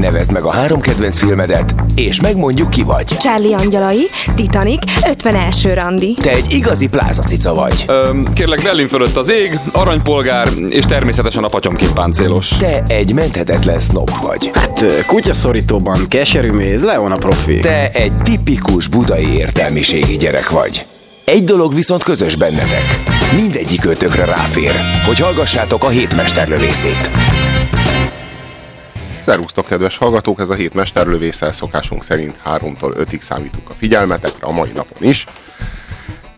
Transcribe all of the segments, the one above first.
Nevezd meg a három kedvenc filmedet, és megmondjuk ki vagy. Charlie Angyalai, Titanic, 51. randi. Te egy igazi plázacica vagy. Ö, kérlek, Berlin fölött az ég, aranypolgár, és természetesen a patyomkin páncélos. Te egy menthetetlen snob vagy. Hát kutyaszorítóban keserű méz, Leon a profi. Te egy tipikus budai értelmiségi gyerek vagy. Egy dolog viszont közös bennetek. Mindegyik ötökre ráfér, hogy hallgassátok a hétmesterlövészét. Szervusztok, kedves hallgatók! Ez a hét mesterlövésszel szokásunk szerint 3-tól 5-ig számítunk a figyelmetekre, a mai napon is.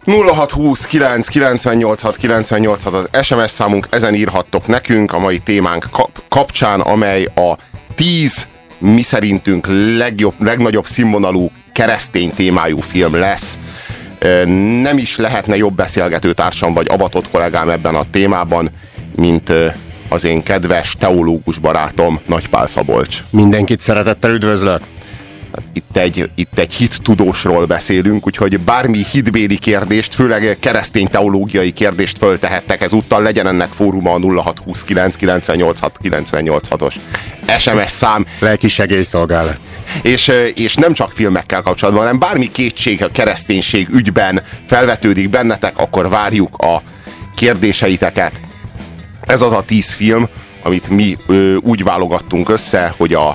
0620 9 986 986 az SMS számunk, ezen írhattok nekünk a mai témánk kap- kapcsán, amely a 10 mi szerintünk legjobb, legnagyobb színvonalú keresztény témájú film lesz. Nem is lehetne jobb beszélgető társam vagy avatott kollégám ebben a témában, mint az én kedves teológus barátom, Nagypál Szabolcs. Mindenkit szeretettel üdvözlök! Itt egy, itt egy hit tudósról beszélünk, úgyhogy bármi hitbéli kérdést, főleg keresztény teológiai kérdést föltehettek ezúttal, legyen ennek fóruma a 0629 986 986-os SMS szám. Lelki segélyszolgálat. És, és nem csak filmekkel kapcsolatban, hanem bármi kétség a kereszténység ügyben felvetődik bennetek, akkor várjuk a kérdéseiteket. Ez az a tíz film, amit mi ö, úgy válogattunk össze, hogy a,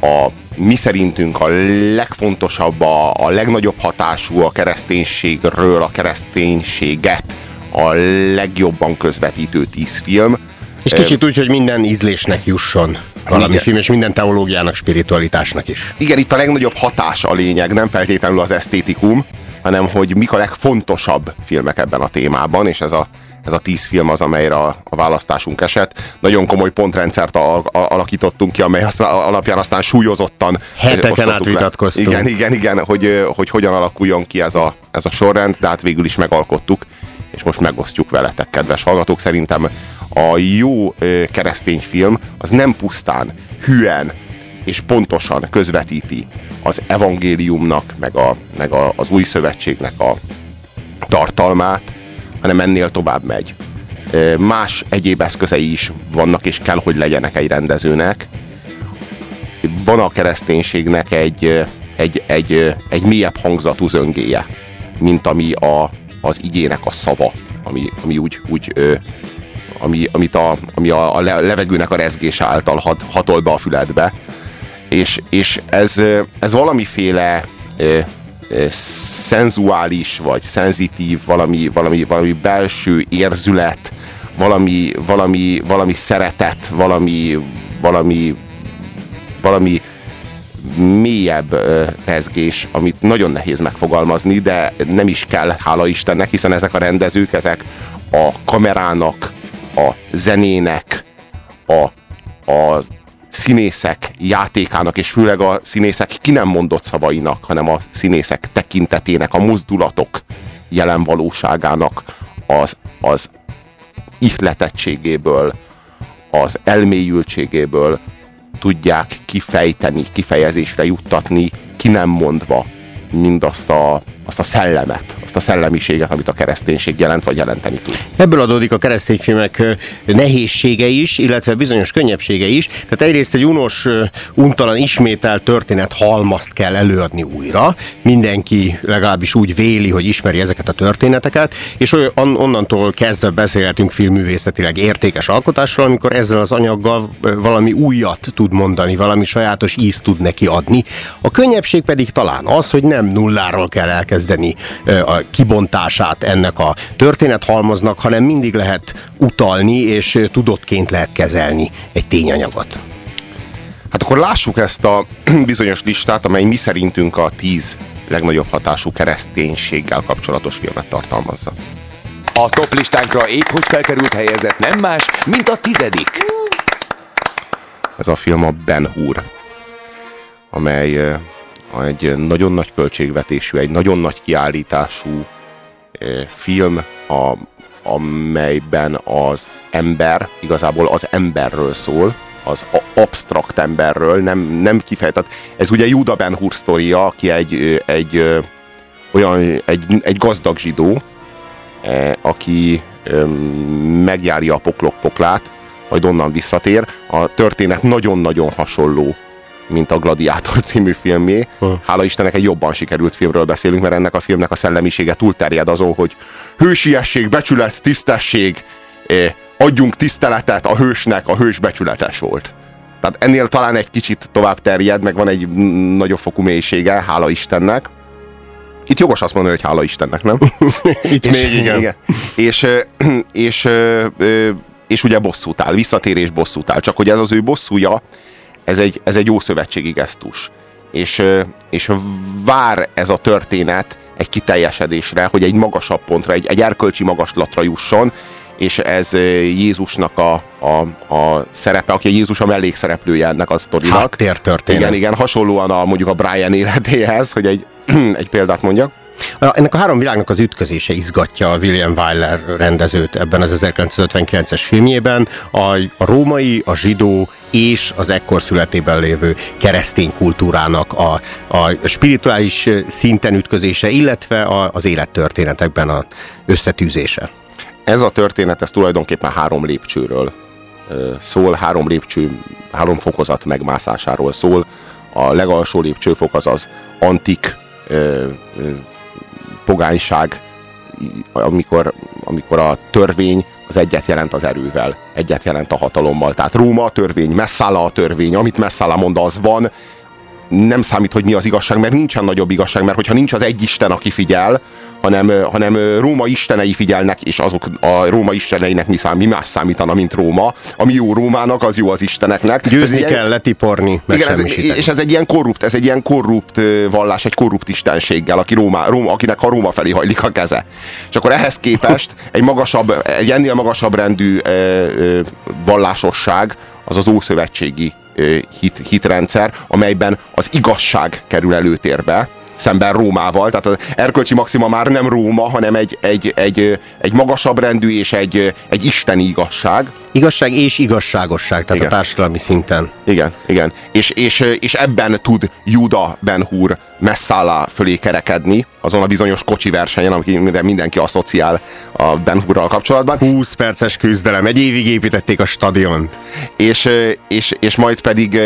a mi szerintünk a legfontosabb, a, a legnagyobb hatású a kereszténységről, a kereszténységet a legjobban közvetítő tíz film. És kicsit úgy, hogy minden ízlésnek jusson valami Igen. film, és minden teológiának, spiritualitásnak is. Igen, itt a legnagyobb hatás a lényeg, nem feltétlenül az esztétikum, hanem hogy mik a legfontosabb filmek ebben a témában, és ez a, ez a tíz film az, amelyre a, a választásunk esett. Nagyon komoly pontrendszert a, a, alakítottunk ki, amely aztán, alapján aztán súlyozottan Heteken át vitatkoztunk. Igen, igen, igen, hogy, hogy hogyan alakuljon ki ez a, ez a sorrend, de hát végül is megalkottuk, és most megosztjuk veletek, kedves hallgatók. Szerintem a jó keresztény film az nem pusztán hűen és pontosan közvetíti az evangéliumnak, meg, a, meg a, az új szövetségnek a tartalmát, hanem ennél tovább megy. Más egyéb eszközei is vannak, és kell, hogy legyenek egy rendezőnek. Van a kereszténységnek egy, egy, egy, egy mélyebb hangzatú zöngéje, mint ami a, az igének a szava, ami, ami úgy, úgy ami, amit a, ami a, a le- levegőnek a rezgése által hat, hatol be a füledbe. És, és ez, ez valamiféle szenzuális, vagy szenzitív, valami, valami, valami belső érzület, valami, valami, valami szeretet, valami, valami, valami mélyebb ö, rezgés, amit nagyon nehéz megfogalmazni, de nem is kell, hála Istennek, hiszen ezek a rendezők, ezek a kamerának, a zenének, a, a színészek játékának, és főleg a színészek ki nem mondott szavainak, hanem a színészek tekintetének, a mozdulatok jelen valóságának az, az ihletettségéből, az elmélyültségéből tudják kifejteni, kifejezésre juttatni, ki nem mondva mindazt a, azt a szellemet, azt a szellemiséget, amit a kereszténység jelent, vagy jelenteni tud. Ebből adódik a keresztény filmek ö, nehézsége is, illetve bizonyos könnyebbsége is. Tehát egyrészt egy unos, untalan, ismételt történet halmazt kell előadni újra. Mindenki legalábbis úgy véli, hogy ismeri ezeket a történeteket, és onnantól kezdve beszélhetünk filmművészetileg értékes alkotásról, amikor ezzel az anyaggal valami újat tud mondani, valami sajátos ízt tud neki adni. A könnyebbség pedig talán az, hogy nem nulláról kell elkezdeni ö, a kibontását ennek a történethalmaznak, hanem mindig lehet utalni, és tudottként lehet kezelni egy tényanyagot. Hát akkor lássuk ezt a bizonyos listát, amely mi szerintünk a tíz legnagyobb hatású kereszténységgel kapcsolatos filmet tartalmazza. A top listánkra épp hogy felkerült helyezett nem más, mint a tizedik. Ez a film a Ben Hur, amely egy nagyon nagy költségvetésű, egy nagyon nagy kiállítású eh, film, a, amelyben az ember, igazából az emberről szól, az a- absztrakt emberről, nem, nem kifejtett. Ez ugye Juda Ben Hur sztoria, aki egy, ö, egy ö, olyan, egy, egy gazdag zsidó, eh, aki megjárja a poklok poklát, majd onnan visszatér. A történet nagyon-nagyon hasonló mint a Gladiátor című filmé. Hála Istennek egy jobban sikerült filmről beszélünk, mert ennek a filmnek a szellemisége túlterjed azon, hogy hősiesség, becsület, tisztesség, eh, adjunk tiszteletet a hősnek, a hős becsületes volt. Tehát ennél talán egy kicsit tovább terjed, meg van egy nagyobb fokú mélysége, hála Istennek. Itt jogos azt mondani, hogy hála Istennek, nem? Itt és, még igen. igen. És, ö, és, ö, ö, és ugye bosszút áll, visszatérés bosszút áll. Csak hogy ez az ő bosszúja, ez egy, ez egy jó szövetségi gesztus. És, és vár ez a történet egy kiteljesedésre, hogy egy magasabb pontra, egy, egy erkölcsi magaslatra jusson, és ez Jézusnak a, a, a szerepe, aki Jézus a mellékszereplője ennek a sztorinak. Háttértörténet. Igen, igen, hasonlóan a, mondjuk a Brian életéhez, hogy egy, egy példát mondjak. Ennek a három világnak az ütközése izgatja a William Wyler rendezőt ebben az 1959-es filmjében. A, a római, a zsidó és az ekkor születében lévő keresztény kultúrának a, a spirituális szinten ütközése, illetve a, az élettörténetekben a összetűzése. Ez a történet, ez tulajdonképpen három lépcsőről szól, három lépcső, három fokozat megmászásáról szól. A legalsó lépcsőfok az az antik ö, ö, pogányság, amikor, amikor a törvény az egyet jelent az erővel, egyet jelent a hatalommal. Tehát Róma a törvény, Messala a törvény, amit Messala mond, az van, nem számít, hogy mi az igazság, mert nincsen nagyobb igazság, mert hogyha nincs az egy Isten, aki figyel, hanem, hanem Róma istenei figyelnek, és azok a Róma isteneinek mi, szám, mi más számítana, mint Róma. Ami jó Rómának, az jó az isteneknek. Győzni Ez ilyen- kell, letiporni, igen, ez, és ez egy ilyen korrupt, ez egy ilyen korrupt vallás, egy korrupt istenséggel, aki Róma, Róma, akinek a Róma felé hajlik a keze. És akkor ehhez képest egy magasabb, egy ennél magasabb rendű ö, ö, vallásosság az az ószövetségi hit, hitrendszer, amelyben az igazság kerül előtérbe, szemben Rómával, tehát az erkölcsi maxima már nem Róma, hanem egy, egy, egy, egy magasabb rendű és egy, egy isteni igazság, Igazság és igazságosság, tehát Igen. a társadalmi szinten. Igen, igen. És, és, és ebben tud Juda Ben Hur Messala fölé kerekedni, azon a bizonyos kocsi versenyen, amire mindenki asszociál a Ben Hurral kapcsolatban, 20 perces küzdelem, egy évig építették a stadiont. és, és, és majd pedig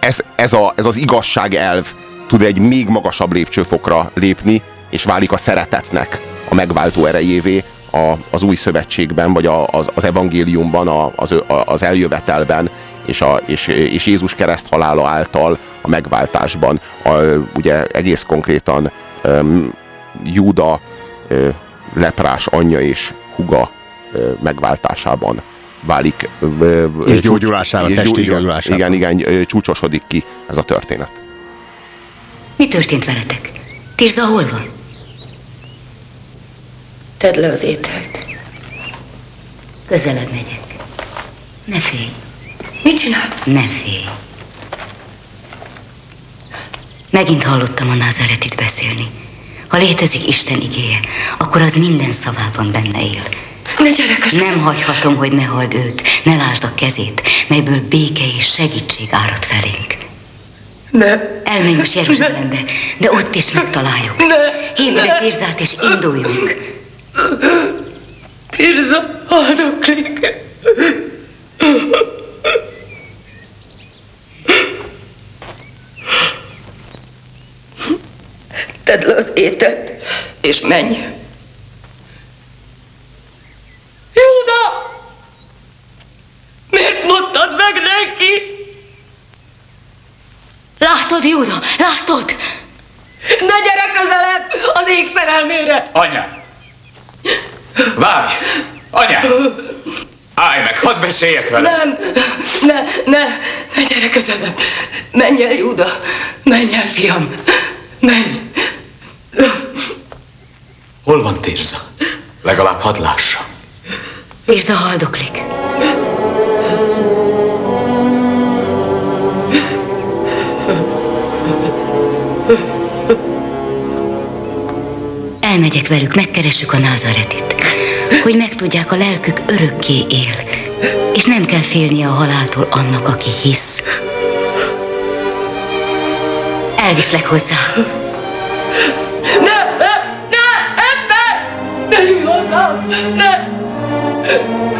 ez, ez, a, ez az igazság elv tud egy még magasabb lépcsőfokra lépni, és válik a szeretetnek a megváltó erejévé a, az új szövetségben, vagy a, az, az evangéliumban, a, az, a, az eljövetelben, és, a, és, és Jézus kereszt halála által a megváltásban. A, ugye egész konkrétan um, Júda ö, leprás anyja és huga ö, megváltásában válik. ö, És gyógyulásában, és testi gyógyulásában. Igen, igen, csúcsosodik ki ez a történet. Mi történt veletek? Tirza hol van? Tedd le az ételt. Közelebb megyek. Ne félj, Mit csinálsz? ne félj. Megint hallottam a Názáretit beszélni. Ha létezik Isten igéje, akkor az minden szavában benne él. Ne gyere közel. Nem hagyhatom, hogy ne halld őt, ne lásd a kezét, melyből béke és segítség árad felénk. Ne. Elmenj most Jeruzsálembe, de ott is megtaláljuk. Ne. Hívd be Tirzát és induljunk. Tirza, haldoklik. Tedd le az ételt, és menj. Júda! Miért mondtad meg neki? Látod, Júda, látod? Ne gyere közelebb az ég szerelmére! Anya! Várj! Anya! Állj meg, hadd beszéljek veled! Nem, ne, ne, ne gyere közelebb. Menj el, Júda. Menj el, fiam. Menj. Hol van Tirza? Legalább hadd lássam. Tirza haldoklik. Elmegyek velük, megkeressük a názaretit, hogy megtudják, a lelkük örökké él, és nem kell félnie a haláltól annak, aki hisz. Elviszlek hozzá. Ne, ne, ne, Eszter! Ne ülj hozzám! Ne! Ne!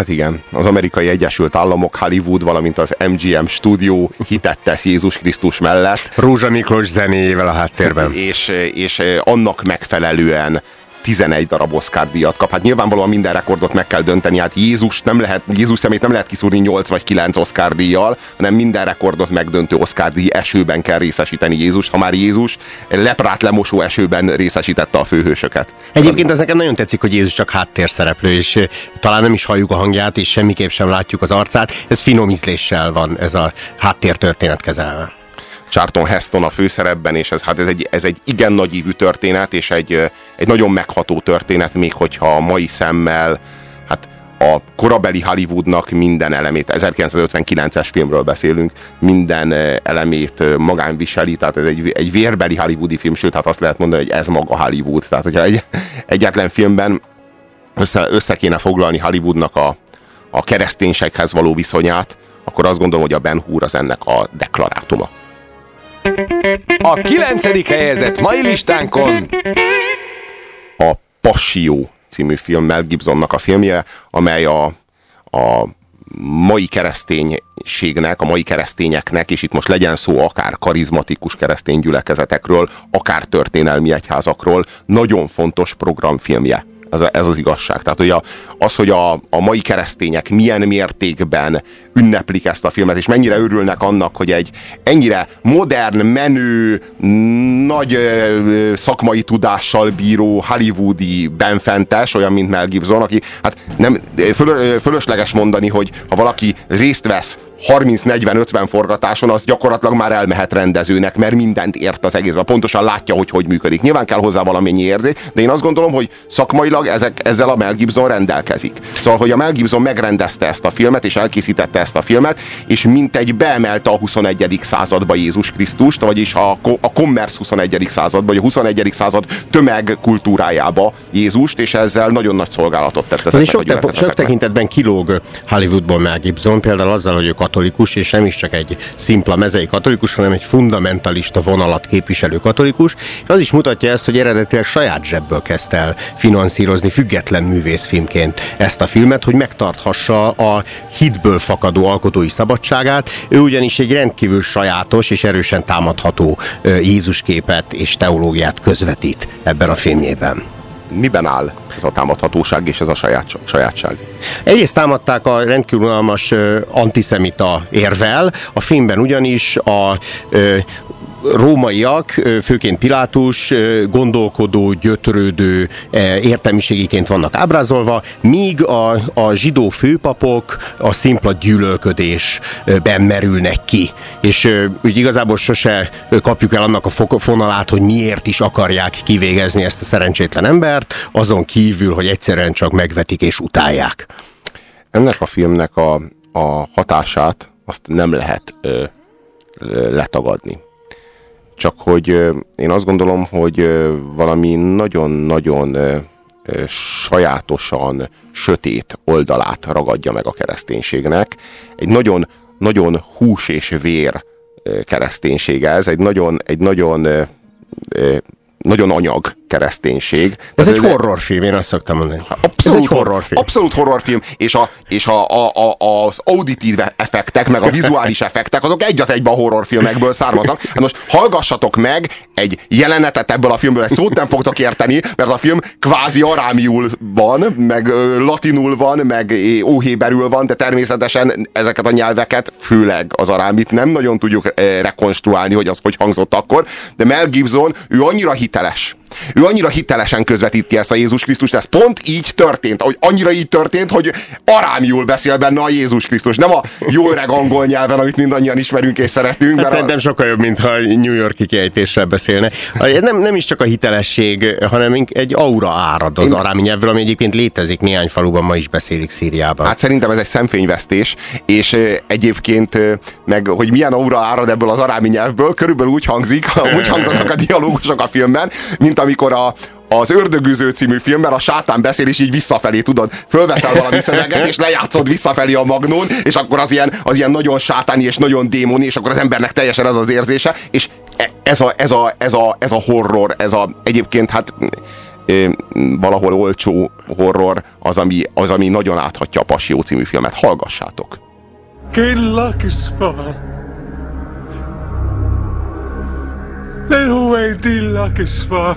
Hát igen, az amerikai Egyesült Államok, Hollywood, valamint az MGM stúdió hitet tesz Jézus Krisztus mellett. Rózsa Miklós zenéjével a háttérben. És, és annak megfelelően 11 darab Oscar díjat kap. Hát nyilvánvalóan minden rekordot meg kell dönteni. Hát Jézus, nem lehet, Jézus szemét nem lehet kiszúrni 8 vagy 9 Oscar díjjal, hanem minden rekordot megdöntő Oscar díj esőben kell részesíteni Jézus. Ha már Jézus leprát lemosó esőben részesítette a főhősöket. Egyébként ez nekem nagyon tetszik, hogy Jézus csak háttérszereplő, és talán nem is halljuk a hangját, és semmiképp sem látjuk az arcát. Ez finom ízléssel van ez a háttértörténet kezelve. Charlton Heston a főszerepben, és ez, hát ez egy, ez egy igen nagyívű történet, és egy, egy nagyon megható történet, még hogyha a mai szemmel hát a korabeli Hollywoodnak minden elemét, 1959-es filmről beszélünk, minden elemét magán viseli, tehát ez egy, egy vérbeli hollywoodi film, sőt, hát azt lehet mondani, hogy ez maga Hollywood. Tehát, hogyha egy, egyetlen filmben össze, össze kéne foglalni Hollywoodnak a, a kereszténységhez való viszonyát, akkor azt gondolom, hogy a Ben Hur az ennek a deklarátuma. A kilencedik helyezett mai listánkon a Passió című film Mel Gibsonnak a filmje, amely a, a mai kereszténységnek, a mai keresztényeknek, és itt most legyen szó akár karizmatikus keresztény gyülekezetekről, akár történelmi egyházakról, nagyon fontos programfilmje. Ez, ez az igazság. Tehát hogy a, az, hogy a, a mai keresztények milyen mértékben ünneplik ezt a filmet, és mennyire örülnek annak, hogy egy ennyire modern, menő, nagy ö, szakmai tudással bíró hollywoodi benfentes, olyan, mint Mel Gibson, aki hát nem föl, fölösleges mondani, hogy ha valaki részt vesz 30-40-50 forgatáson, az gyakorlatilag már elmehet rendezőnek, mert mindent ért az egészben. Pontosan látja, hogy hogy működik. Nyilván kell hozzá valamennyi érzés, de én azt gondolom, hogy szakmailag ezek, ezzel a Mel Gibson rendelkezik. Szóval, hogy a Mel Gibson megrendezte ezt a filmet, és elkészítette ezt a filmet, és mintegy beemelte a 21. századba Jézus Krisztust, vagyis a, a commerce 21. századba, vagy a 21. század tömegkultúrájába Jézust, és ezzel nagyon nagy szolgálatot tett ezeknek sok, te, sok tekintetben kilóg Hollywoodból Mel Gibson, például azzal, hogy ő katolikus, és nem is csak egy szimpla mezei katolikus, hanem egy fundamentalista vonalat képviselő katolikus, és az is mutatja ezt, hogy eredetileg saját zsebből kezdte el finanszírozni független művészfilmként ezt a filmet, hogy megtarthassa a hitből fakadó alkotói szabadságát. Ő ugyanis egy rendkívül sajátos és erősen támadható Jézus képet és teológiát közvetít ebben a filmjében miben áll ez a támadhatóság és ez a saját, sajátság? Egyrészt támadták a rendkívül unalmas antiszemita érvel, a filmben ugyanis a rómaiak, főként Pilátus gondolkodó, gyötrődő értelmiségiként vannak ábrázolva, míg a, a zsidó főpapok a szimpla gyűlölködésben merülnek ki. És úgy igazából sose kapjuk el annak a fonalát, hogy miért is akarják kivégezni ezt a szerencsétlen embert, azon kívül, hogy egyszerűen csak megvetik és utálják. Ennek a filmnek a, a hatását azt nem lehet ö, letagadni csak hogy én azt gondolom, hogy valami nagyon-nagyon sajátosan sötét oldalát ragadja meg a kereszténységnek. Egy nagyon, nagyon hús és vér kereszténység ez, egy nagyon, egy nagyon nagyon anyag kereszténység. Ez egy horrorfilm, én azt szoktam mondani. Abszolút, ez egy horrorfilm. Abszolút horrorfilm, és, a, és a, a, a, az auditív effektek, meg a vizuális effektek, azok egy az egyben horrorfilmekből származnak. Hát most hallgassatok meg egy jelenetet ebből a filmből, egy szót nem fogtok érteni, mert a film kvázi arámiul van, meg latinul van, meg óhéberül van, de természetesen ezeket a nyelveket, főleg az arámit nem nagyon tudjuk rekonstruálni, hogy az hogy hangzott akkor, de Mel Gibson, ő annyira hiteles, ő annyira hitelesen közvetíti ezt a Jézus Krisztust, ez pont így történt, ahogy annyira így történt, hogy arámiul beszél benne a Jézus Krisztus, nem a jó öreg angol nyelven, amit mindannyian ismerünk és szeretünk. Hát szerintem a... sokkal jobb, mintha New Yorki kiejtéssel beszélne. Nem, nem is csak a hitelesség, hanem egy aura árad az Én... arámi nyelvről, ami egyébként létezik néhány faluban, ma is beszélik Szíriában. Hát szerintem ez egy szemfényvesztés, és egyébként meg, hogy milyen aura árad ebből az arámi nyelvből, körülbelül úgy hangzik, úgy hangzanak a dialógusok a filmben, mint amikor a, az Ördögűző című filmben a sátán beszél, és így visszafelé, tudod, fölveszel valami szöveget, és lejátszod visszafelé a magnón, és akkor az ilyen, az ilyen nagyon sátáni és nagyon démoni, és akkor az embernek teljesen ez az érzése, és e, ez a, ez a, ez a, ez a horror, ez a egyébként hát valahol olcsó horror az ami, az, ami nagyon áthatja a Passió című filmet. Hallgassátok! Killakisva. Lehuei dillakisva.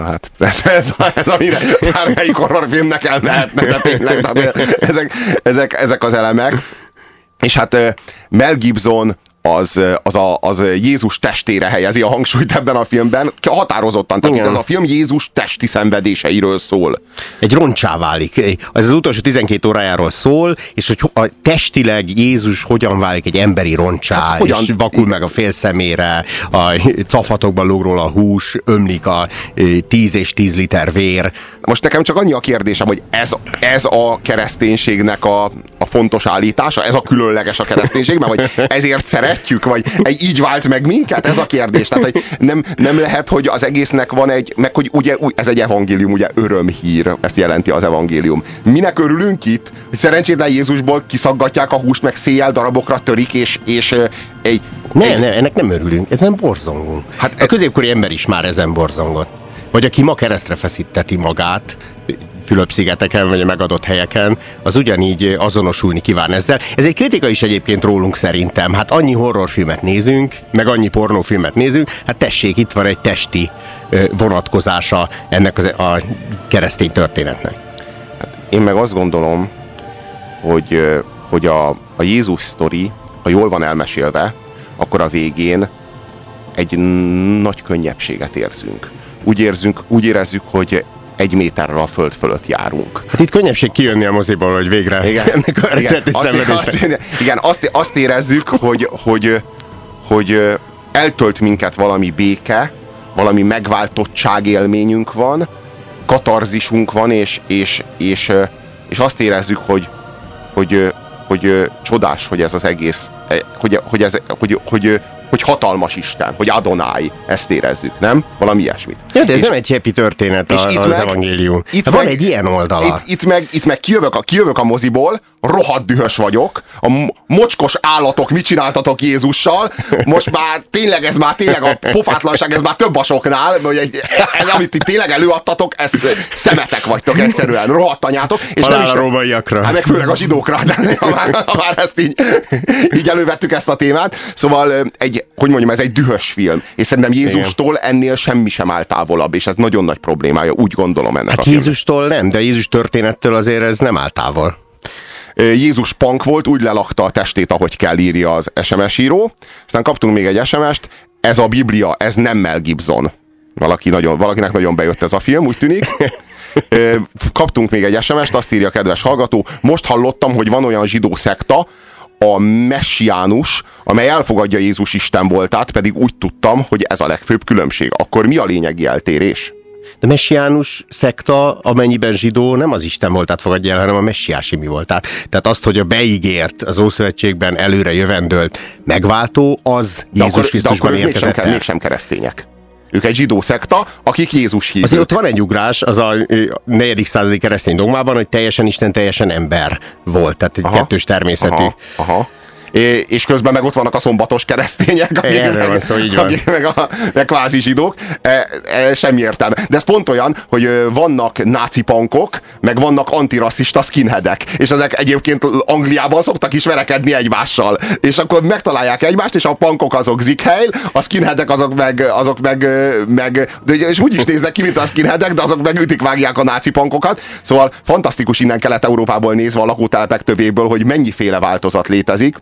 Na hát, ez, ez, ez amire bármelyik horrorfilmnek el lehetne, de tényleg, tehát ezek, ezek, ezek az elemek. És hát Mel Gibson az, az, a, az Jézus testére helyezi a hangsúlyt ebben a filmben, határozottan. Tehát Igen. ez a film Jézus testi szenvedéseiről szól. egy roncsá válik. Ez az utolsó 12 órájáról szól, és hogy ho- a testileg Jézus hogyan válik egy emberi roncsá, Hát hogyan? és vakul meg a fél szemére, a cafatokban lóg róla a hús, ömlik a ö, 10 és 10 liter vér. Most nekem csak annyi a kérdésem, hogy ez, ez a kereszténységnek a, a fontos állítása, ez a különleges a kereszténységben, vagy ezért szeretjük, vagy egy- így vált meg minket? Ez a kérdés. Tehát, hogy nem, nem lehet, hogy az egésznek van egy, meg hogy ugye ez egy evangélium, ugye örömhír, ezt jelenti az evangélium. Minek örülünk itt? Hogy szerencsétlen Jézusból kiszaggatják a húst, meg széjjel darabokra törik, és, és egy, Nem, egy, nem, ennek nem örülünk, ezen borzongunk. Hát Hát a középkori ember is már ezen borzongott. Vagy aki ma keresztre feszíteti magát, Fülöp-szigeteken, vagy a megadott helyeken, az ugyanígy azonosulni kíván ezzel. Ez egy kritika is egyébként rólunk szerintem. Hát annyi horrorfilmet nézünk, meg annyi pornófilmet nézünk, hát tessék, itt van egy testi ö, vonatkozása ennek az, a keresztény történetnek. Én meg azt gondolom, hogy, ö, hogy a, a Jézus sztori, ha jól van elmesélve, akkor a végén egy nagy könnyebbséget érzünk. Úgy, érzünk, úgy érezzük, hogy egy méterrel a föld fölött járunk. Hát itt könnyebbség kijönni a moziból, hogy végre Igen, ennek a igen, azt, azt, igen azt, azt érezzük, hogy, hogy, hogy eltölt minket valami béke, valami megváltottság élményünk van, katarzisunk van, és, és, és, és azt érezzük, hogy, hogy, hogy csodás, hogy ez az egész, hogy, hogy, ez, hogy, hogy, hogy hatalmas Isten, hogy Adonai, ezt érezzük, nem? Valami ilyesmit. Ja, de ez És- nem egy happy történet és a, itt az meg- evangélium. itt Hát van meg- egy ilyen oldala. Itt, itt, meg, itt meg kijövök a, kijövök a moziból, rohadt dühös vagyok, a mo- mocskos állatok mit csináltatok Jézussal, most már tényleg ez már tényleg a pofátlanság, ez már több a soknál, hogy egy, ez, amit itt tényleg előadtatok, ez szemetek vagytok egyszerűen, rohadt anyátok. És Halál nem is a rómaiakra. Hát meg főleg a zsidókra, de ha már, ha már ezt így, így elővettük ezt a témát. Szóval ö, egy, hogy mondjam, ez egy dühös film, és szerintem Jézustól ennél semmi sem áll távolabb, és ez nagyon nagy problémája, úgy gondolom ennek a Hát filmnek. Jézustól nem, de Jézus történettől azért ez nem áll távol. Jézus pank volt, úgy lelakta a testét, ahogy kell írja az SMS író. Aztán kaptunk még egy SMS-t, ez a Biblia, ez nem Mel Gibson. Valaki nagyon, valakinek nagyon bejött ez a film, úgy tűnik. Kaptunk még egy SMS-t, azt írja a kedves hallgató, most hallottam, hogy van olyan zsidó szekta, a messiánus, amely elfogadja Jézus Isten voltát, pedig úgy tudtam, hogy ez a legfőbb különbség. Akkor mi a lényegi eltérés? De messiánus szekta, amennyiben zsidó, nem az Isten voltát fogadja el, hanem a messiási mi voltát. Tehát azt, hogy a beígért, az Ószövetségben előre jövendőlt megváltó, az De Jézus akkor, de Krisztusban akkor ők mégsem, érkezett ke- el. mégsem keresztények. Ők egy zsidó szekta, akik Jézus hívők. Azért ott van egy ugrás, az a negyedik századi keresztény dogmában, hogy teljesen Isten, teljesen ember volt, tehát egy Aha. kettős természetű. Aha, aha. És közben meg ott vannak a szombatos keresztények, akik, Erről meg, van szó, így van. akik meg, a, meg kvázi zsidók. E, e, semmi értelme. De ez pont olyan, hogy vannak náci pankok, meg vannak antirasszista skinheadek, és ezek egyébként Angliában szoktak is verekedni egymással. És akkor megtalálják egymást, és a pankok azok zikheil, a skinheadek azok meg, azok meg, meg de, és úgy is néznek ki, mint a skinheadek, de azok meg ütik, vágják a náci pankokat. Szóval fantasztikus innen Kelet-Európából nézve a lakótelepek tövéből, hogy mennyiféle változat létezik.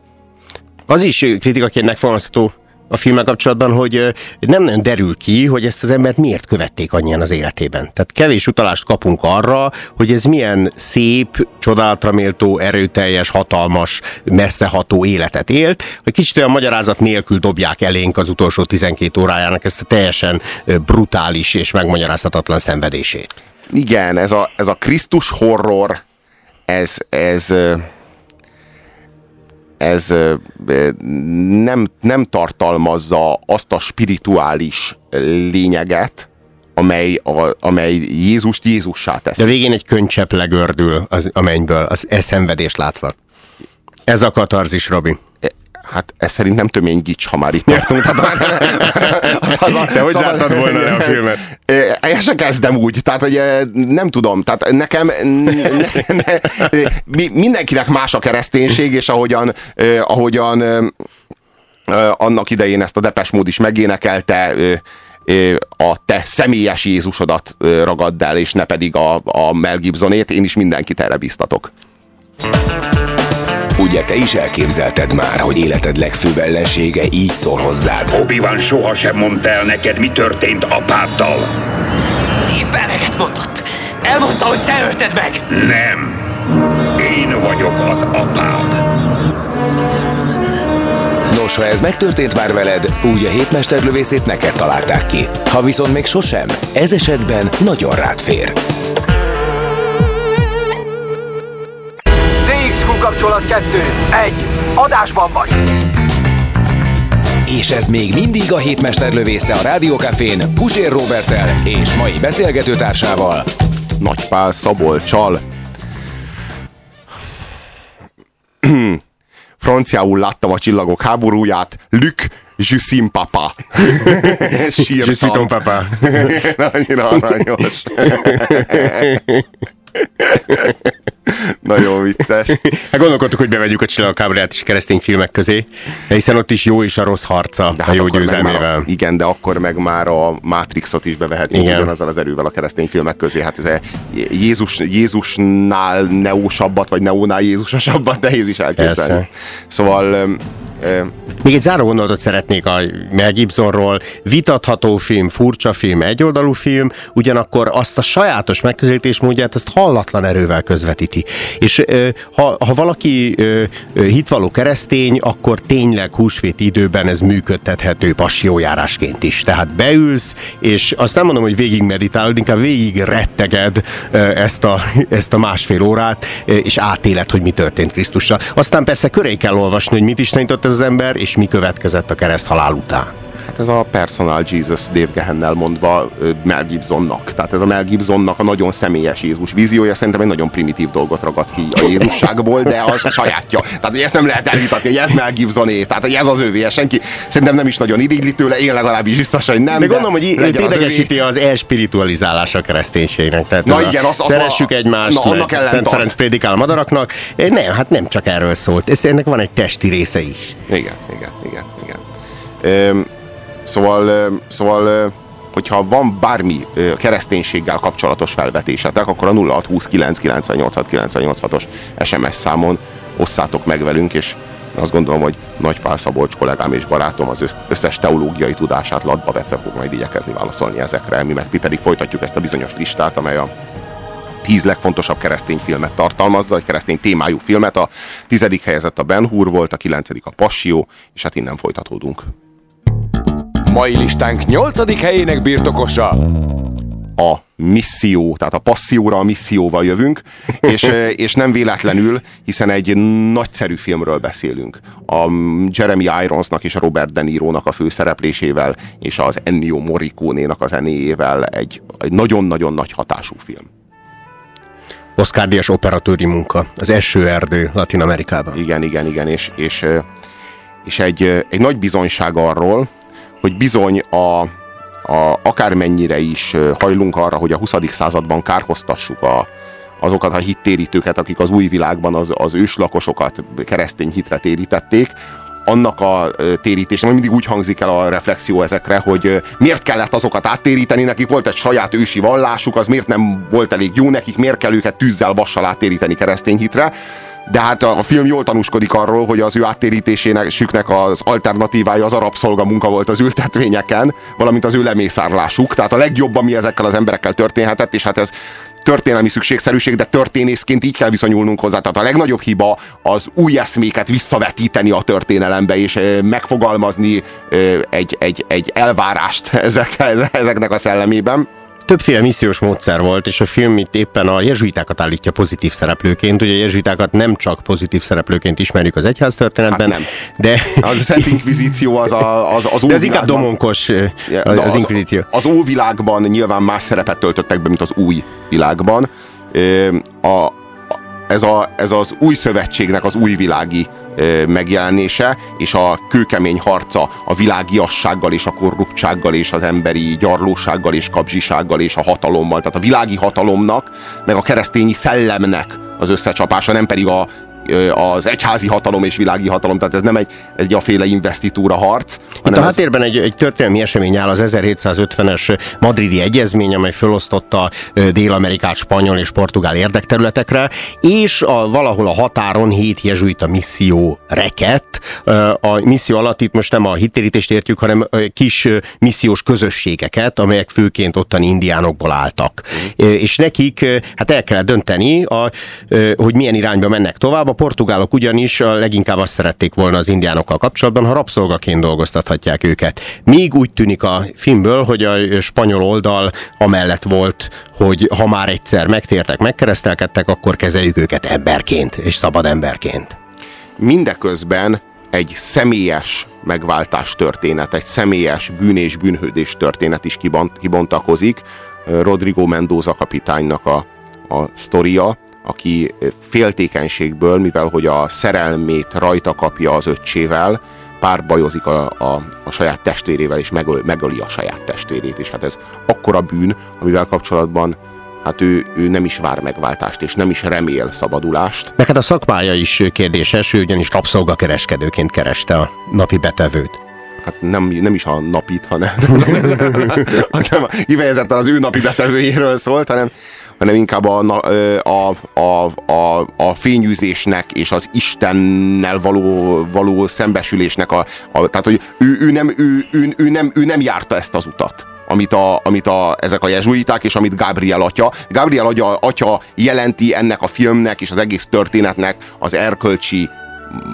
Az is kritikaként megfogalmazható, a filmmel kapcsolatban, hogy nem nagyon derül ki, hogy ezt az embert miért követték annyian az életében. Tehát kevés utalást kapunk arra, hogy ez milyen szép, csodálatra méltó, erőteljes, hatalmas, messzeható életet élt, hogy kicsit olyan magyarázat nélkül dobják elénk az utolsó 12 órájának ezt a teljesen brutális és megmagyarázhatatlan szenvedését. Igen, ez a, ez a Krisztus horror, ez, ez, ez nem, nem tartalmazza azt a spirituális lényeget, amely, a, amely Jézust Jézussá teszi. De végén egy könycsepp legördül az, a mennyből, az e szenvedést látva. Ez a katarzis, Robi. Hát ez szerint nem tömény gics, ha már itt tartunk. Tehát, az, az, az, Te hogy zártad volna le a filmet? Én se kezdem úgy, tehát hogy nem tudom, tehát nekem ne, ne, mi- mindenkinek más a kereszténység, és ahogyan, ahogyan annak idején ezt a Depes mód is megénekelte, a te személyes Jézusodat ragadd el, és ne pedig a, a Mel Gibsonét, én is mindenkit erre biztatok. Ugye te is elképzelted már, hogy életed legfőbb ellensége így szól hozzád? Obi-Wan sohasem mondta el neked, mi történt apáddal. Épp eleget mondott. Elmondta, hogy te ölted meg. Nem. Én vagyok az apád. Nos, ha ez megtörtént már veled, úgy a hétmesterlövészét neked találták ki. Ha viszont még sosem, ez esetben nagyon rád fér. Kapcsolat 2. 1. Adásban vagy. És ez még mindig a hétmesterlövésze a Rádiókafén Pusér Robertel és mai beszélgetőtársával. Nagypál Szabolcsal. Franciául láttam a csillagok háborúját. Lük Jussim Papa. Sírtam. Jussi ton papa. Annyira aranyos. Nagyon vicces. Hát gondolkodtuk, hogy bevegyük a csillagkábrát is keresztény filmek közé, hiszen ott is jó is a rossz harca De a jó győzelmével. A, igen, de akkor meg már a Matrixot is bevehetnénk Igen. ugyanazzal az erővel a keresztény filmek közé. Hát ez a Jézus, Jézusnál neósabbat, vagy neónál Jézusosabbat nehéz is elképzelni. Persze. Szóval Még egy záró gondolatot szeretnék a Mel Gibsonról. Vitatható film, furcsa film, egyoldalú film, ugyanakkor azt a sajátos megközelítésmódját, azt hallatlan erővel közvetíti. És ha, ha valaki hitvaló keresztény, akkor tényleg húsvét időben ez működtethető passiójárásként is. Tehát beülsz, és azt nem mondom, hogy végig meditálod, inkább végig retteged ezt a, ezt a másfél órát, és átéled, hogy mi történt Krisztussal. Aztán persze köré kell olvasni, hogy mit is tanított az ember, és mi következett a kereszt halál után. Hát ez a personal Jesus Dave Gehennel mondva Mel Gibsonnak. Tehát ez a Mel Gibsonnak a nagyon személyes Jézus víziója szerintem egy nagyon primitív dolgot ragad ki a Jézusságból, de az a sajátja. Tehát hogy ezt nem lehet elvitatni, hogy ez Mel Gibsoné, tehát hogy ez az övé. Senki szerintem nem is nagyon irigli tőle, én legalábbis biztos, hogy nem. De gondolom, hogy legyen az idegesíti az elspiritualizálása a kereszténységnek. Tehát Na a igen, azt- azt szeressük ma- egymást, na, annak Szent tart. Ferenc prédikál a madaraknak. Nem, hát nem csak erről szólt. Ez ennek van egy testi része is. Igen, igen, igen, igen. Öm, szóval, szóval hogyha van bármi kereszténységgel kapcsolatos felvetésetek, akkor a 0629 98 98 os SMS számon osszátok meg velünk, és azt gondolom, hogy Nagypál Szabolcs kollégám és barátom az össz- összes teológiai tudását latba vetve fog majd igyekezni válaszolni ezekre. Mi meg mi pedig folytatjuk ezt a bizonyos listát, amely a tíz legfontosabb keresztény filmet tartalmazza, egy keresztény témájú filmet. A tizedik helyezett a Ben Hur volt, a kilencedik a Passió, és hát innen folytatódunk. Mai listánk 8. helyének birtokosa. a misszió, tehát a passzióra a misszióval jövünk, és, eh, és nem véletlenül, hiszen egy nagyszerű filmről beszélünk. A Jeremy Ironsnak és a Robert De Nironak a főszereplésével, és az Ennio Morricone-nak a zenéjével egy, egy nagyon-nagyon nagy hatású film. Oscar Díjas operatőri munka, az eső erdő Latin Amerikában. Igen, igen, igen, és, és, eh, és egy, eh, egy nagy bizonyság arról, hogy bizony a, a, akármennyire is hajlunk arra, hogy a 20. században kárhoztassuk a, azokat a hittérítőket, akik az új világban az, az őslakosokat keresztény hitre térítették, annak a térítés, ami mindig úgy hangzik el a reflexió ezekre, hogy miért kellett azokat áttéríteni, nekik volt egy saját ősi vallásuk, az miért nem volt elég jó nekik, miért kell őket tűzzel, vassal áttéríteni keresztény hitre. De hát a, film jól tanúskodik arról, hogy az ő áttérítésének süknek az alternatívája az arab munka volt az ültetvényeken, valamint az ő lemészárlásuk. Tehát a legjobb, ami ezekkel az emberekkel történhetett, és hát ez történelmi szükségszerűség, de történészként így kell viszonyulnunk hozzá. Tehát a legnagyobb hiba az új eszméket visszavetíteni a történelembe, és megfogalmazni egy, egy, egy elvárást ezek, ezeknek a szellemében többféle missziós módszer volt, és a film itt éppen a jezsuitákat állítja pozitív szereplőként. Ugye a jezsuitákat nem csak pozitív szereplőként ismerjük az egyház történetben, hát nem. de... Az a Szent Inkvizíció az a, az, az De ez inkább domonkos az, az inkvizíció. Az, az óvilágban nyilván más szerepet töltöttek be, mint az új világban. A, ez, a, ez az új szövetségnek az új világi megjelenése, és a kőkemény harca a világiassággal és a korruptsággal és az emberi gyarlósággal és kapzsisággal és a hatalommal. Tehát a világi hatalomnak, meg a keresztényi szellemnek az összecsapása, nem pedig a az egyházi hatalom és világi hatalom, tehát ez nem egy, egy a féle investitúra harc. Itt a háttérben egy, egy történelmi esemény áll, az 1750-es madridi egyezmény, amely felosztotta Dél-Amerikát spanyol és portugál érdekterületekre, és a, valahol a határon hét jezsuita misszió rekett. A misszió alatt itt most nem a hittérítést értjük, hanem kis missziós közösségeket, amelyek főként ottani indiánokból álltak. Mm. És nekik hát el kell dönteni, a, hogy milyen irányba mennek tovább. A portugálok ugyanis leginkább azt szerették volna az indiánokkal kapcsolatban, ha rabszolgaként dolgoztathatják őket. Még úgy tűnik a filmből, hogy a spanyol oldal amellett volt, hogy ha már egyszer megtértek, megkeresztelkedtek, akkor kezeljük őket emberként és szabad emberként. Mindeközben egy személyes megváltás történet, egy személyes bűn és bűnhődés történet is kibontakozik. Rodrigo Mendoza kapitánynak a, a sztoria, aki féltékenységből, mivel hogy a szerelmét rajta kapja az öccsével, párbajozik a, a, a saját testvérével, és megöl, megöli a saját testvérét. És hát ez akkora bűn, amivel kapcsolatban hát ő, ő nem is vár megváltást, és nem is remél szabadulást. Meg hát a szakmája is kérdéses, ő ugyanis rabszolgakereskedőként kereste a napi betevőt hát nem, nem is a napit, hanem, hanem kifejezetten az ő napi betevőjéről szólt, hanem hanem inkább a, a, a, a, a fényűzésnek és az Istennel való, való szembesülésnek, a, a, tehát hogy ő, ő, nem, ő, ő, ő, nem, ő nem járta ezt az utat amit, a, amit a, ezek a jezsuiták, és amit Gabriel atya. Gabriel atya, atya jelenti ennek a filmnek és az egész történetnek az erkölcsi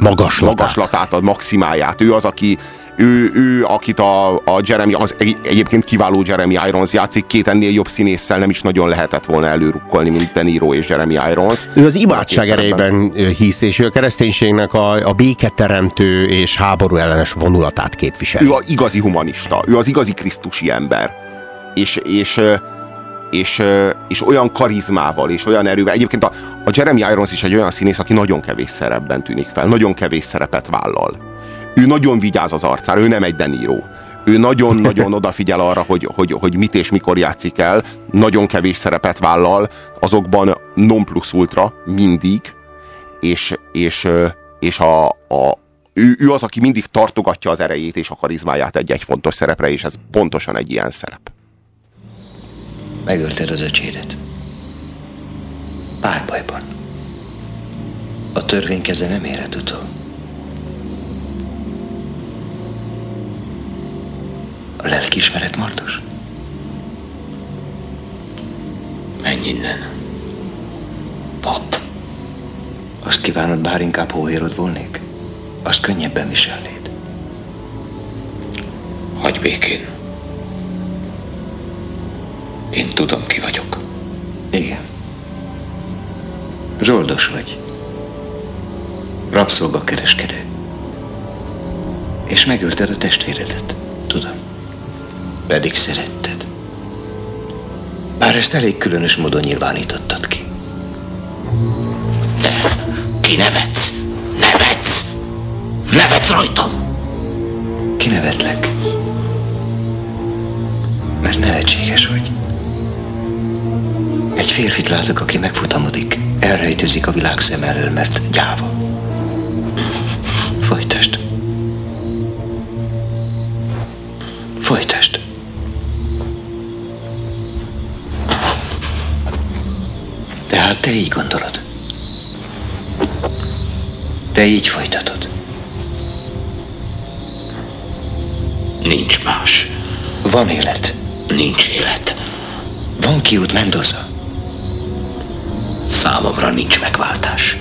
magaslatát, magaslatát a maximáját. Ő az, aki, ő, ő akit a, a Jeremy, az egyébként kiváló Jeremy Irons játszik, két ennél jobb színésszel nem is nagyon lehetett volna előrukkolni, mint De Niro és Jeremy Irons. Ő az imádság erejében hisz, és ő a kereszténységnek a, a béketeremtő és háború ellenes vonulatát képviseli. Ő a igazi humanista, ő az igazi krisztusi ember. És, és és, és olyan karizmával, és olyan erővel. Egyébként a, a Jeremy Irons is egy olyan színész, aki nagyon kevés szerepben tűnik fel, nagyon kevés szerepet vállal ő nagyon vigyáz az arcára, ő nem egy deníró. Ő nagyon-nagyon odafigyel arra, hogy, hogy, hogy mit és mikor játszik el, nagyon kevés szerepet vállal, azokban non plus ultra, mindig, és, és, és a, a, ő, ő az, aki mindig tartogatja az erejét és a karizmáját egy-egy fontos szerepre, és ez pontosan egy ilyen szerep. Megölted az öcsédet. Párbajban. A törvény keze nem érhet utol. A lelkiismeret martos? Menj innen. Pap. Azt kívánod, bár inkább hóhérod volnék? Azt könnyebben viselnéd. Hagy békén. Én tudom, ki vagyok. Igen. Zsoldos vagy. Rabszolgakereskedő. És megölted a testvéredet. Tudom. Pedig szeretted. Bár ezt elég különös módon nyilvánítottad ki. Te ki nevetsz? Nevetsz! Nevetsz rajtam! Ki nevetlek? Mert nevetséges vagy. Egy férfit látok, aki megfutamodik, elrejtőzik a világ szem elől, mert gyáva. Te így gondolod. Te így folytatod. Nincs más. Van élet. Nincs élet. Van kiút Mendoza. Számomra nincs megváltás.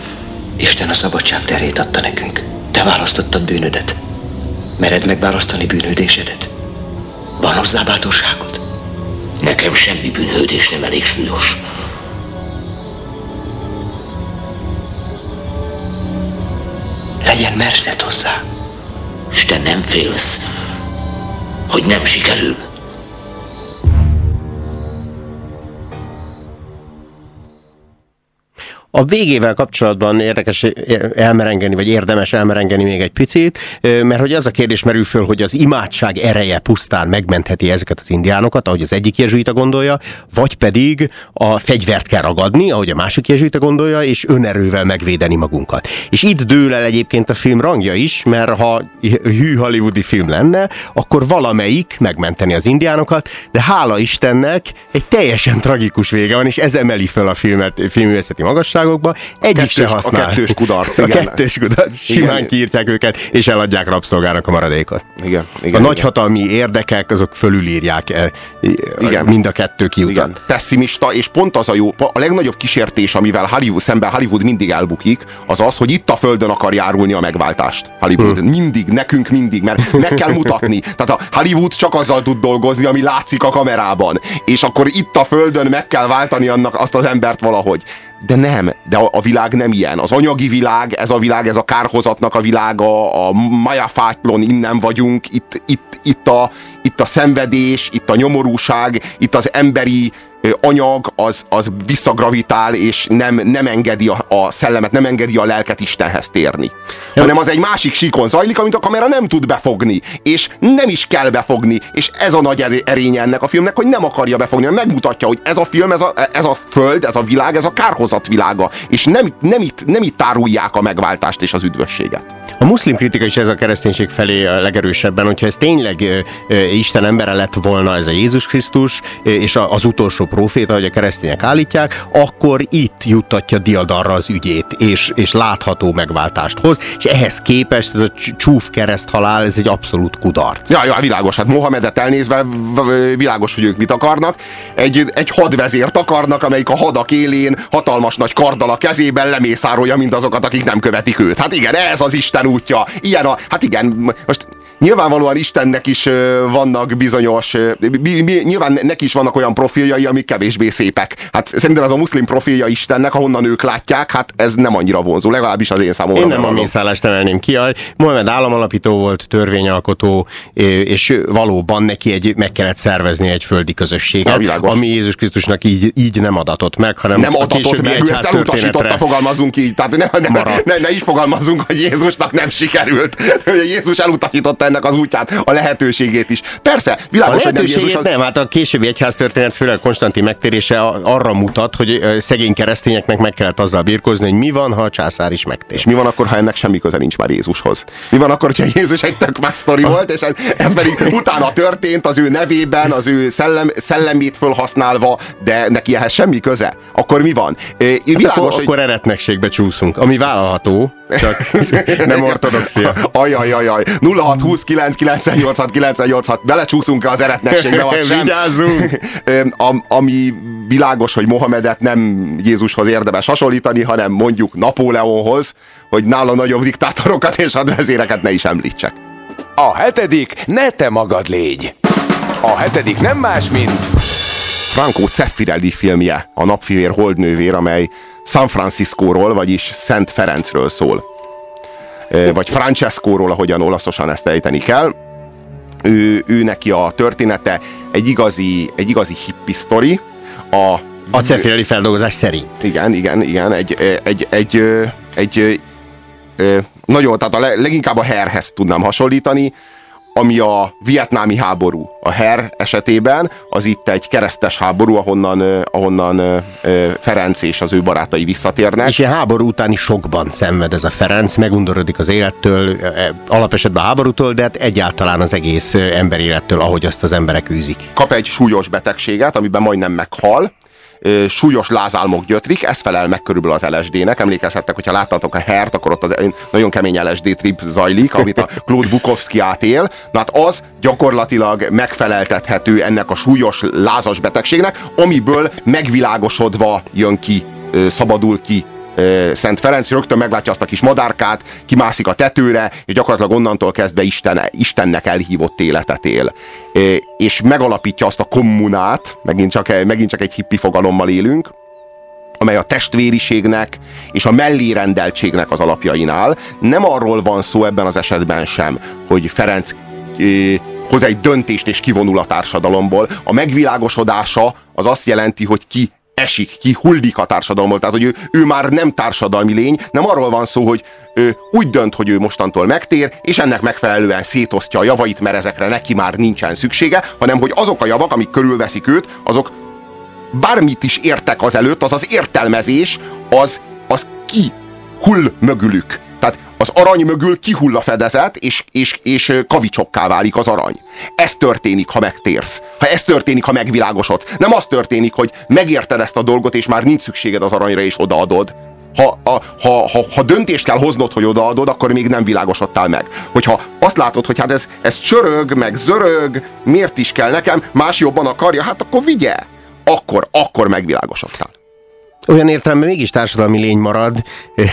Isten a szabadság terét adta nekünk. Te választottad bűnödet. Mered megválasztani bűnődésedet? Van hozzá bátorságod? Nekem semmi bűnhődés nem elég súlyos. Legyen merzet hozzá. És te nem félsz, hogy nem sikerül? A végével kapcsolatban érdekes elmerengeni, vagy érdemes elmerengeni még egy picit, mert hogy az a kérdés merül föl, hogy az imádság ereje pusztán megmentheti ezeket az indiánokat, ahogy az egyik jezsuita gondolja, vagy pedig a fegyvert kell ragadni, ahogy a másik jezsuita gondolja, és önerővel megvédeni magunkat. És itt dől el egyébként a film rangja is, mert ha hű hollywoodi film lenne, akkor valamelyik megmenteni az indiánokat, de hála Istennek egy teljesen tragikus vége van, és ez emeli föl a filmet, filművészeti magasság országokba, egyik kettős, se használ. A kettős kudarc, igen. A kettős kudarc, simán igen. kiírtják őket, és eladják rabszolgának a maradékot. Igen, igen, a igen. nagyhatalmi érdekek, azok fölülírják el, igen. mind a kettő kiutat. Igen. Pessimista, és pont az a jó, a legnagyobb kísértés, amivel Hollywood, szemben Hollywood mindig elbukik, az az, hogy itt a földön akar járulni a megváltást. Hollywood. Hmm. Mindig, nekünk mindig, mert meg kell mutatni. Tehát a Hollywood csak azzal tud dolgozni, ami látszik a kamerában. És akkor itt a földön meg kell váltani annak azt az embert valahogy. De nem, de a, világ nem ilyen. Az anyagi világ, ez a világ, ez a kárhozatnak a világa, a Maya Fátlon innen vagyunk, itt, itt, itt, a, itt a szenvedés, itt a nyomorúság, itt az emberi anyag az, az visszagravitál, és nem, nem engedi a, a szellemet, nem engedi a lelket Istenhez térni. Jó. Hanem az egy másik síkon zajlik, amit a kamera nem tud befogni, és nem is kell befogni, és ez a nagy erénye ennek a filmnek, hogy nem akarja befogni, mert megmutatja, hogy ez a film, ez a, ez a föld, ez a világ, ez a kárhozat világa, és nem, nem, itt, nem itt tárulják a megváltást és az üdvösséget. A muszlim kritika is ez a kereszténység felé a legerősebben, hogyha ez tényleg Isten embere lett volna ez a Jézus Krisztus, és az utolsó proféta, ahogy a keresztények állítják, akkor itt juttatja diadarra az ügyét, és, és látható megváltást hoz, és ehhez képest ez a csúf kereszt halál, ez egy abszolút kudarc. Ja, ja, világos, hát Mohamedet elnézve világos, hogy ők mit akarnak. Egy, egy hadvezért akarnak, amelyik a hadak élén hatalmas nagy karddal a kezében lemészárolja mindazokat, akik nem követik őt. Hát igen, ez az Isten útja. Ilyen a, hát igen, most nyilvánvalóan Istennek is vannak bizonyos, nyilván neki is vannak olyan profiljai, amik kevésbé szépek. Hát szerintem ez a muszlim profilja Istennek, ahonnan ők látják, hát ez nem annyira vonzó, legalábbis az én számomra. Én nem a mészállást emelném ki. Mohamed államalapító volt, törvényalkotó, és valóban neki egy, meg kellett szervezni egy földi közösséget, ja, ami Jézus Krisztusnak így, így nem adatott meg, hanem nem adatott meg, ő ezt elutasította, fogalmazunk így. Tehát ne, ne, ne, ne, így fogalmazunk, hogy Jézusnak nem sikerült. Jézus elutasította Istennek az útját, a lehetőségét is. Persze, világos, a hogy nem Jézus... Az... nem, hát a későbbi egyháztörténet, főleg Konstantin megtérése arra mutat, hogy szegény keresztényeknek meg kellett azzal birkozni, hogy mi van, ha a császár is megtér. És mi van akkor, ha ennek semmi köze nincs már Jézushoz? Mi van akkor, ha Jézus egy tök más sztori volt, és ez, ez pedig utána történt az ő nevében, az ő szellem, szellemét fölhasználva, de neki ehhez semmi köze? Akkor mi van? É, hát világos, akkor, hogy... akkor eretnekségbe csúszunk, ami vállalható, csak nem ortodoxia. Ajajajaj, 0620 920, 986, 986, belecsúszunk-e az eretnekségbe, vagy sem? Vigyázzunk! Am, ami világos, hogy Mohamedet nem Jézushoz érdemes hasonlítani, hanem mondjuk Napóleonhoz, hogy nála nagyobb diktátorokat és hadvezéreket ne is említsek. A hetedik ne te magad légy! A hetedik nem más, mint... Franco Ceffirelli filmje, a Napfivér Holdnővér, amely San Franciscóról, vagyis Szent Ferencről szól. Vagy Francescóról, ahogyan olaszosan ezt ejteni kell. Ő, ő neki a története egy igazi, egy igazi hippi sztori. A, a Ceffirelli feldolgozás szerint. Igen, igen, igen. Egy, egy, egy, egy, egy nagyon, tehát a leginkább a herhez tudnám hasonlítani ami a vietnámi háború. A Her esetében az itt egy keresztes háború, ahonnan, ahonnan Ferenc és az ő barátai visszatérnek. És a háború utáni sokban szenved ez a Ferenc, megundorodik az élettől, alapesetben a háborútól, de hát egyáltalán az egész ember élettől, ahogy azt az emberek űzik. Kap egy súlyos betegséget, amiben majdnem meghal, ö, súlyos lázálmok gyötrik, ez felel meg körülbelül az LSD-nek. Emlékezhettek, hogyha láttatok a hert, akkor ott az nagyon kemény LSD trip zajlik, amit a Claude Bukowski átél. Na hát az gyakorlatilag megfeleltethető ennek a súlyos lázas betegségnek, amiből megvilágosodva jön ki, ö, szabadul ki Szent Ferenc, rögtön meglátja azt a kis madárkát, kimászik a tetőre, és gyakorlatilag onnantól kezdve Isten, Istennek elhívott életet él. És megalapítja azt a kommunát, megint csak, megint csak egy hippi fogalommal élünk, amely a testvériségnek és a mellérendeltségnek az alapjainál. Nem arról van szó ebben az esetben sem, hogy Ferenc hoz egy döntést és kivonul a társadalomból. A megvilágosodása az azt jelenti, hogy ki esik ki, hullik a társadalomból. Tehát, hogy ő, ő már nem társadalmi lény, nem arról van szó, hogy ő úgy dönt, hogy ő mostantól megtér, és ennek megfelelően szétosztja a javait, mert ezekre neki már nincsen szüksége, hanem hogy azok a javak, amik körülveszik őt, azok bármit is értek az előtt, az az értelmezés, az, az ki hull mögülük. Az arany mögül kihull a fedezet, és, és, és kavicsokká válik az arany. Ez történik, ha megtérsz. Ha ez történik, ha megvilágosodsz. Nem az történik, hogy megérted ezt a dolgot, és már nincs szükséged az aranyra, és odaadod. Ha, ha, ha, ha, ha döntést kell hoznod, hogy odaadod, akkor még nem világosodtál meg. Hogyha azt látod, hogy hát ez, ez csörög, meg zörög, miért is kell nekem, más jobban akarja, hát akkor vigye. Akkor, akkor megvilágosodtál olyan értelemben mégis társadalmi lény marad, eh,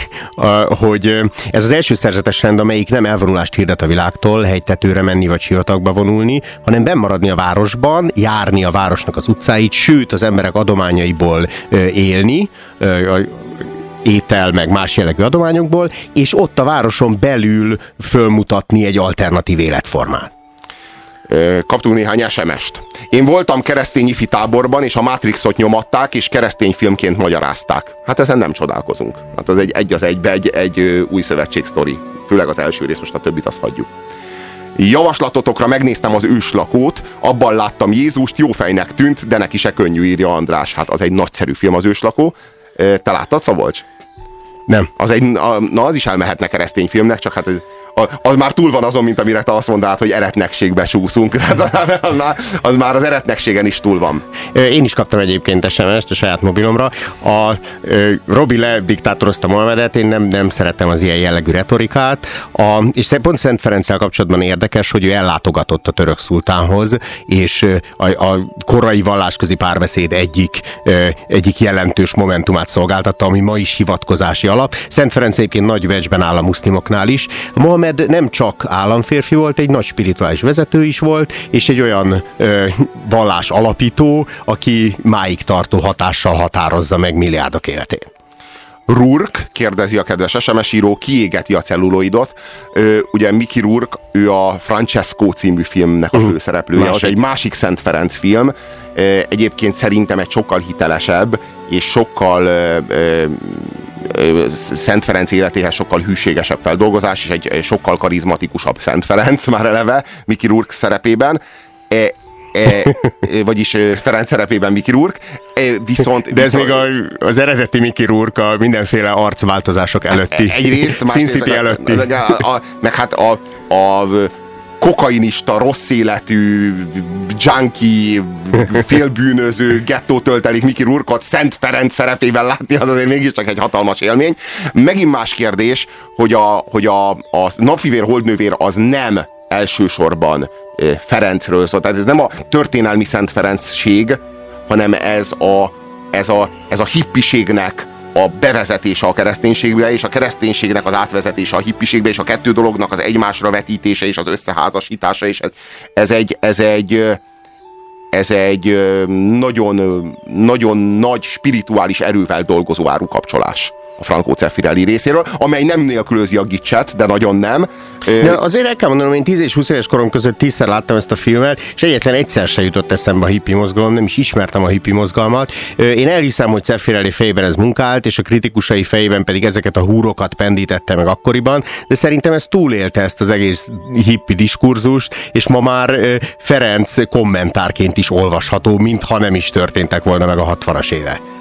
hogy eh, ez az első szerzetes rend, amelyik nem elvonulást hirdet a világtól, hegytetőre menni vagy sivatagba vonulni, hanem bemaradni a városban, járni a városnak az utcáit, sőt az emberek adományaiból eh, élni, étel, meg más jellegű adományokból, és ott a városon belül fölmutatni egy alternatív életformát kaptunk néhány SMS-t. Én voltam keresztény ifi táborban, és a Matrixot nyomatták, és keresztény filmként magyarázták. Hát ezen nem csodálkozunk. Hát az egy, egy az egybe egy, egy új szövetség sztori. Főleg az első rész, most a többit azt hagyjuk. Javaslatotokra megnéztem az őslakót, abban láttam Jézust, jó fejnek tűnt, de neki se könnyű, írja András. Hát az egy nagyszerű film az őslakó. Te láttad, Szabolcs? Nem. Az egy, na az is elmehetne keresztény filmnek, csak hát az már túl van azon, mint amire te azt mondtad, hogy eretnekségbe súszunk. Tehát az már, az már az eretnekségen is túl van. Én is kaptam egyébként SMS-t a saját mobilomra. A Robi lediktátorozta Mohamedet, én nem, nem szeretem az ilyen jellegű retorikát. A, és pont Szent Ferenccel kapcsolatban érdekes, hogy ő ellátogatott a török szultánhoz, és a, a korai vallásközi párbeszéd egyik, egyik jelentős momentumát szolgáltatta, ami ma is hivatkozási alap. Szent Ferenc egyébként nagy becsben áll a muszlimoknál is. Mohamed Mohamed nem csak államférfi volt, egy nagy spirituális vezető is volt, és egy olyan ö, vallás alapító, aki máig tartó hatással határozza meg milliárdok életét. Rurk, kérdezi a kedves SMS író, kiégeti a celluloidot. Ö, ugye Miki Rurk, ő a Francesco című filmnek a uh, főszereplője, másik. az egy másik Szent Ferenc film. Egyébként szerintem egy sokkal hitelesebb és sokkal ö, ö, Szent Ferenc életéhez sokkal hűségesebb feldolgozás, és egy, egy sokkal karizmatikusabb Szent Ferenc már eleve Miki Rourke szerepében. E, e, vagyis Ferenc szerepében Miki Rourke, e, viszont... De ez viszont, még a, az eredeti Miki Rourke a mindenféle arcváltozások előtti. Hát egyrészt, Sin City előtti. A, a, meg hát a, a kokainista, rossz életű, junkie, félbűnöző, gettó töltelik Miki Rurkot Szent Ferenc szerepében látni, az azért mégiscsak egy hatalmas élmény. Megint más kérdés, hogy a, hogy a, a napfivér holdnővér az nem elsősorban Ferencről szól. Tehát ez nem a történelmi Szent Ferencség, hanem ez a, ez a, ez a hippiségnek a bevezetése a kereszténységbe, és a kereszténységnek az átvezetése a hippiségbe, és a kettő dolognak az egymásra vetítése és az összeházasítása, és ez, ez egy, ez egy, ez egy nagyon, nagyon nagy spirituális erővel dolgozó árukapcsolás a Franco Ceffirelli részéről, amely nem nélkülözi a gicset, de nagyon nem. De azért el kell mondanom, én 10 és 20 éves korom között tízszer láttam ezt a filmet, és egyetlen egyszer se jutott eszembe a hippi mozgalom, nem is ismertem a hippi mozgalmat. Én elhiszem, hogy Ceffirelli fejében ez munkált, és a kritikusai fejében pedig ezeket a húrokat pendítette meg akkoriban, de szerintem ez túlélte ezt az egész hippi diskurzust, és ma már Ferenc kommentárként is olvasható, mintha nem is történtek volna meg a 60-as éve.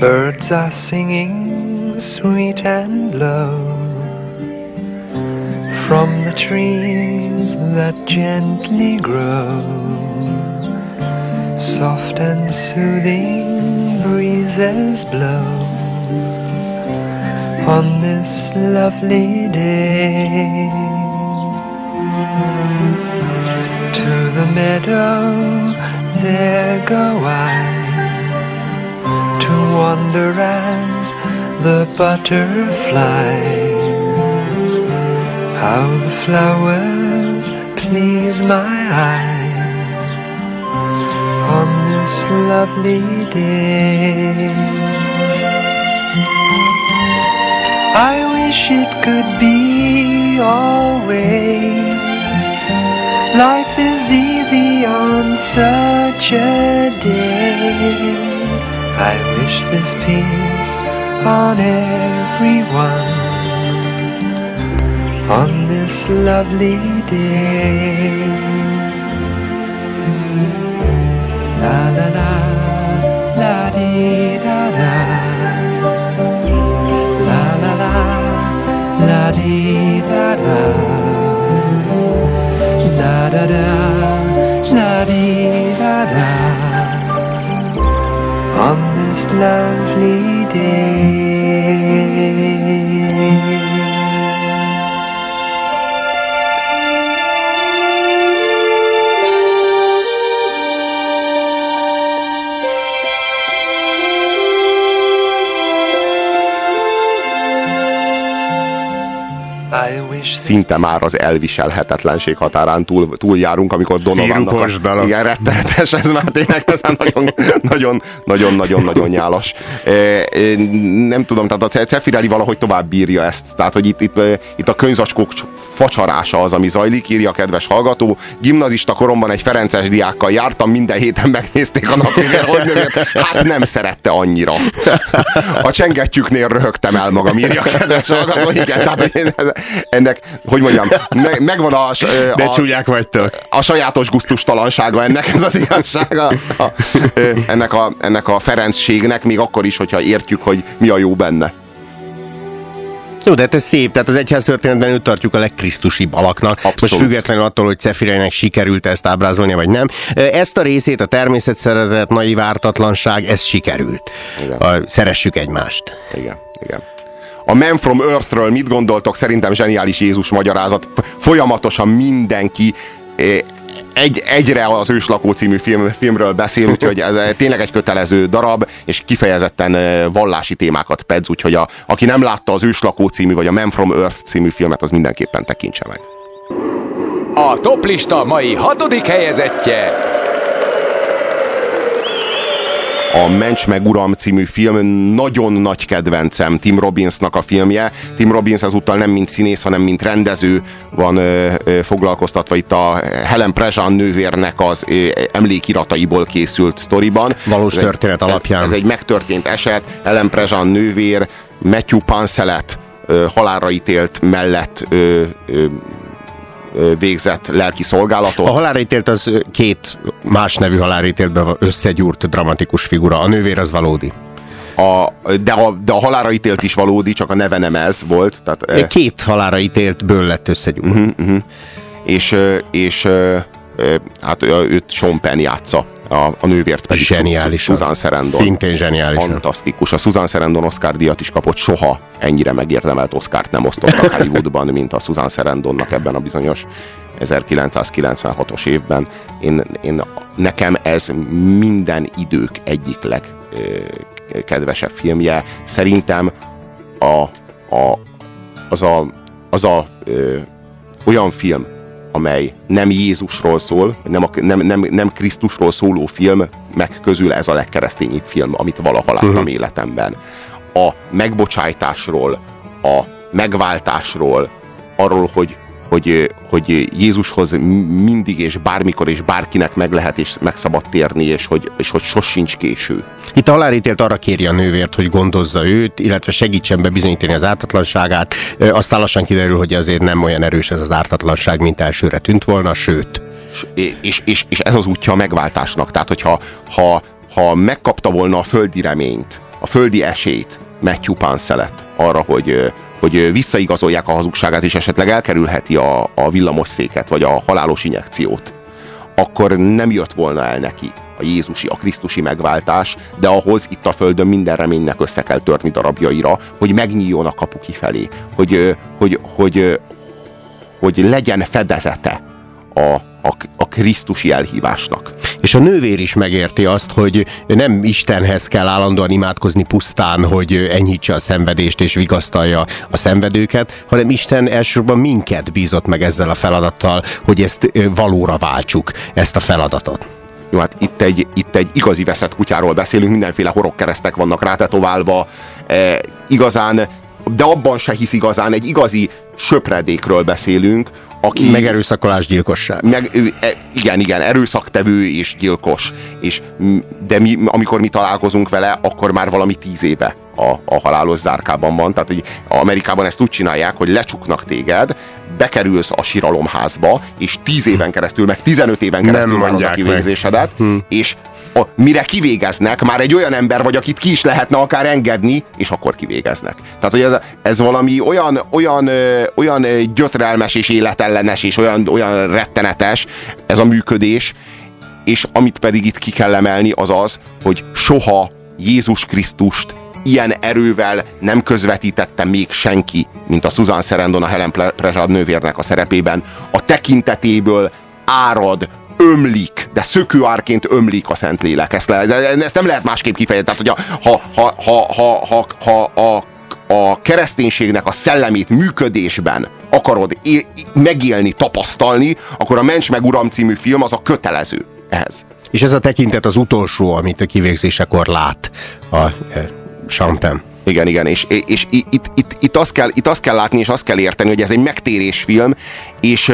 Birds are singing sweet and low. from the trees that gently grow. Soft and soothing breezes blow on this lovely day. To the meadow, there go I to wander as the butterfly. How the flowers please my eye on this lovely day. I wish it could be always. Life is easy on such a day. I wish this peace on everyone on this lovely day. La la la, la dee da da. La la la, la dee da da. La da da, la dee da da. This lovely day. Szinte már az elviselhetetlenség határán túl, túljárunk, amikor Donovannak a, igen, rettenetes, ez már tényleg ez nagyon, nagyon, nagyon, nagyon, nagyon nyálas. E, e, nem tudom, tehát a Cefirelli valahogy tovább bírja ezt. Tehát, hogy itt, itt, itt a könyvzacskók facsarása az, ami zajlik, írja a kedves hallgató. Gimnazista koromban egy Ferences diákkal jártam, minden héten megnézték a napvilág, hogy nőért. Hát nem szerette annyira. A csengettyüknél röhögtem el magam, írja a kedves hallgató. Igen, tehát ennek, hogy mondjam, meg, megvan a, a, De csúnyák vagytok. A sajátos guztustalansága ennek, ez az igazsága. A, a, ennek, a, ennek a Ferencségnek, még akkor is, hogyha értjük, hogy mi a jó benne. Jó, de hát ez szép, tehát az egyház történetben őt tartjuk a legkrisztusibb alaknak. Abszolút. Most függetlenül attól, hogy Cefireinek sikerült ezt ábrázolni, vagy nem. Ezt a részét, a természetszeretet, naiv ártatlanság, ez sikerült. Igen. A, szeressük egymást. Igen, igen. A Man from Earthről mit gondoltok? Szerintem zseniális Jézus magyarázat. Folyamatosan mindenki egy, egyre az Őslakó című film, filmről beszél, úgyhogy ez tényleg egy kötelező darab, és kifejezetten vallási témákat pedz, úgyhogy a, aki nem látta az Őslakó című, vagy a Man from Earth című filmet, az mindenképpen tekintse meg. A toplista mai hatodik helyezettje a Mencs meg Uram című film nagyon nagy kedvencem Tim Robbinsnak a filmje. Tim Robbins ezúttal nem mint színész, hanem mint rendező van ö, ö, foglalkoztatva itt a Helen Prezsán nővérnek az ö, emlékirataiból készült sztoriban. Valós ez történet egy, alapján. Ez, ez egy megtörtént eset. Helen Prezsán nővér Matthew Panselet halálra ítélt mellett ö, ö, végzett lelki szolgálatot. A halálítélt az két más nevű halálítéltben összegyúrt dramatikus figura. A nővér az valódi. A, de, a, de a halára ítélt is valódi, csak a neve nem ez volt. Tehát, Két halára ítéltből lett összegyúrt. Uh-huh, uh-huh. És, és hát őt Sean Penn játsza a, a nővért pedig zseniális. Susan Sarandon. Szintén zseniális. Fantasztikus. A Susan Sarandon Oscar díjat is kapott, soha ennyire megérdemelt Oscárt nem osztottak Hollywoodban, mint a Susan Sarandonnak ebben a bizonyos 1996-os évben. Én, én, nekem ez minden idők egyik legkedvesebb filmje. Szerintem a, a, az a, az a ö, olyan film, amely nem Jézusról szól, nem, a, nem, nem, nem Krisztusról szóló film, meg közül ez a legkeresztényibb film, amit valaha láttam uh-huh. életemben. A megbocsájtásról, a megváltásról, arról, hogy, hogy, hogy Jézushoz mindig és bármikor és bárkinek meg lehet és meg szabad térni, és hogy, és hogy sosincs késő. Itt a halálítélt arra kéri a nővért, hogy gondozza őt, illetve segítsen be bizonyítani az ártatlanságát. Aztán lassan kiderül, hogy azért nem olyan erős ez az ártatlanság, mint elsőre tűnt volna, sőt. És, és, és, és ez az útja a megváltásnak. Tehát, hogyha ha, ha megkapta volna a földi reményt, a földi esélyt Matthew Panszelet arra, hogy, hogy visszaigazolják a hazugságát, és esetleg elkerülheti a, a villamos széket, vagy a halálos injekciót, akkor nem jött volna el neki a Jézusi, a Krisztusi megváltás, de ahhoz itt a Földön minden reménynek össze kell törni darabjaira, hogy megnyíljon a kapu kifelé, hogy, hogy, hogy, hogy legyen fedezete a, a, a Krisztusi elhívásnak. És a nővér is megérti azt, hogy nem Istenhez kell állandóan imádkozni pusztán, hogy enyhítse a szenvedést és vigasztalja a szenvedőket, hanem Isten elsősorban minket bízott meg ezzel a feladattal, hogy ezt valóra váltsuk, ezt a feladatot. Jó, hát itt egy, itt egy igazi veszett kutyáról beszélünk, mindenféle horogkeresztek vannak rátetoválva, e, igazán, de abban se hisz igazán, egy igazi söpredékről beszélünk, aki... Megerőszakolás gyilkosság. Meg, e, igen, igen, erőszaktevő és gyilkos. És, de mi, amikor mi találkozunk vele, akkor már valami tíz éve a, a halálos zárkában van. Tehát hogy Amerikában ezt úgy csinálják, hogy lecsuknak téged, bekerülsz a síralomházba, és 10 éven keresztül, meg 15 éven keresztül van a kivégzésedet, hm. és a, mire kivégeznek, már egy olyan ember vagy, akit ki is lehetne akár engedni, és akkor kivégeznek. Tehát, hogy ez, ez valami olyan, olyan, ö, olyan gyötrelmes és életellenes, és olyan, olyan rettenetes ez a működés, és amit pedig itt ki kell emelni, az az, hogy soha Jézus Krisztust ilyen erővel nem közvetítette még senki, mint a Susan Sarandon a Helen Prezsad nővérnek a szerepében. A tekintetéből árad, ömlik, de szökőárként ömlik a Szentlélek. Ezt, le, ezt nem lehet másképp kifejezni. Tehát, hogy a, ha, ha, ha, ha, ha, ha a, a kereszténységnek a szellemét működésben akarod é- megélni, tapasztalni, akkor a Mencs meg Uram című film az a kötelező ehhez. És ez a tekintet az utolsó, amit a kivégzésekor lát a e, Champagne. Igen, igen, és, és, és itt, itt, itt, azt kell, itt azt kell látni, és azt kell érteni, hogy ez egy megtérésfilm, és,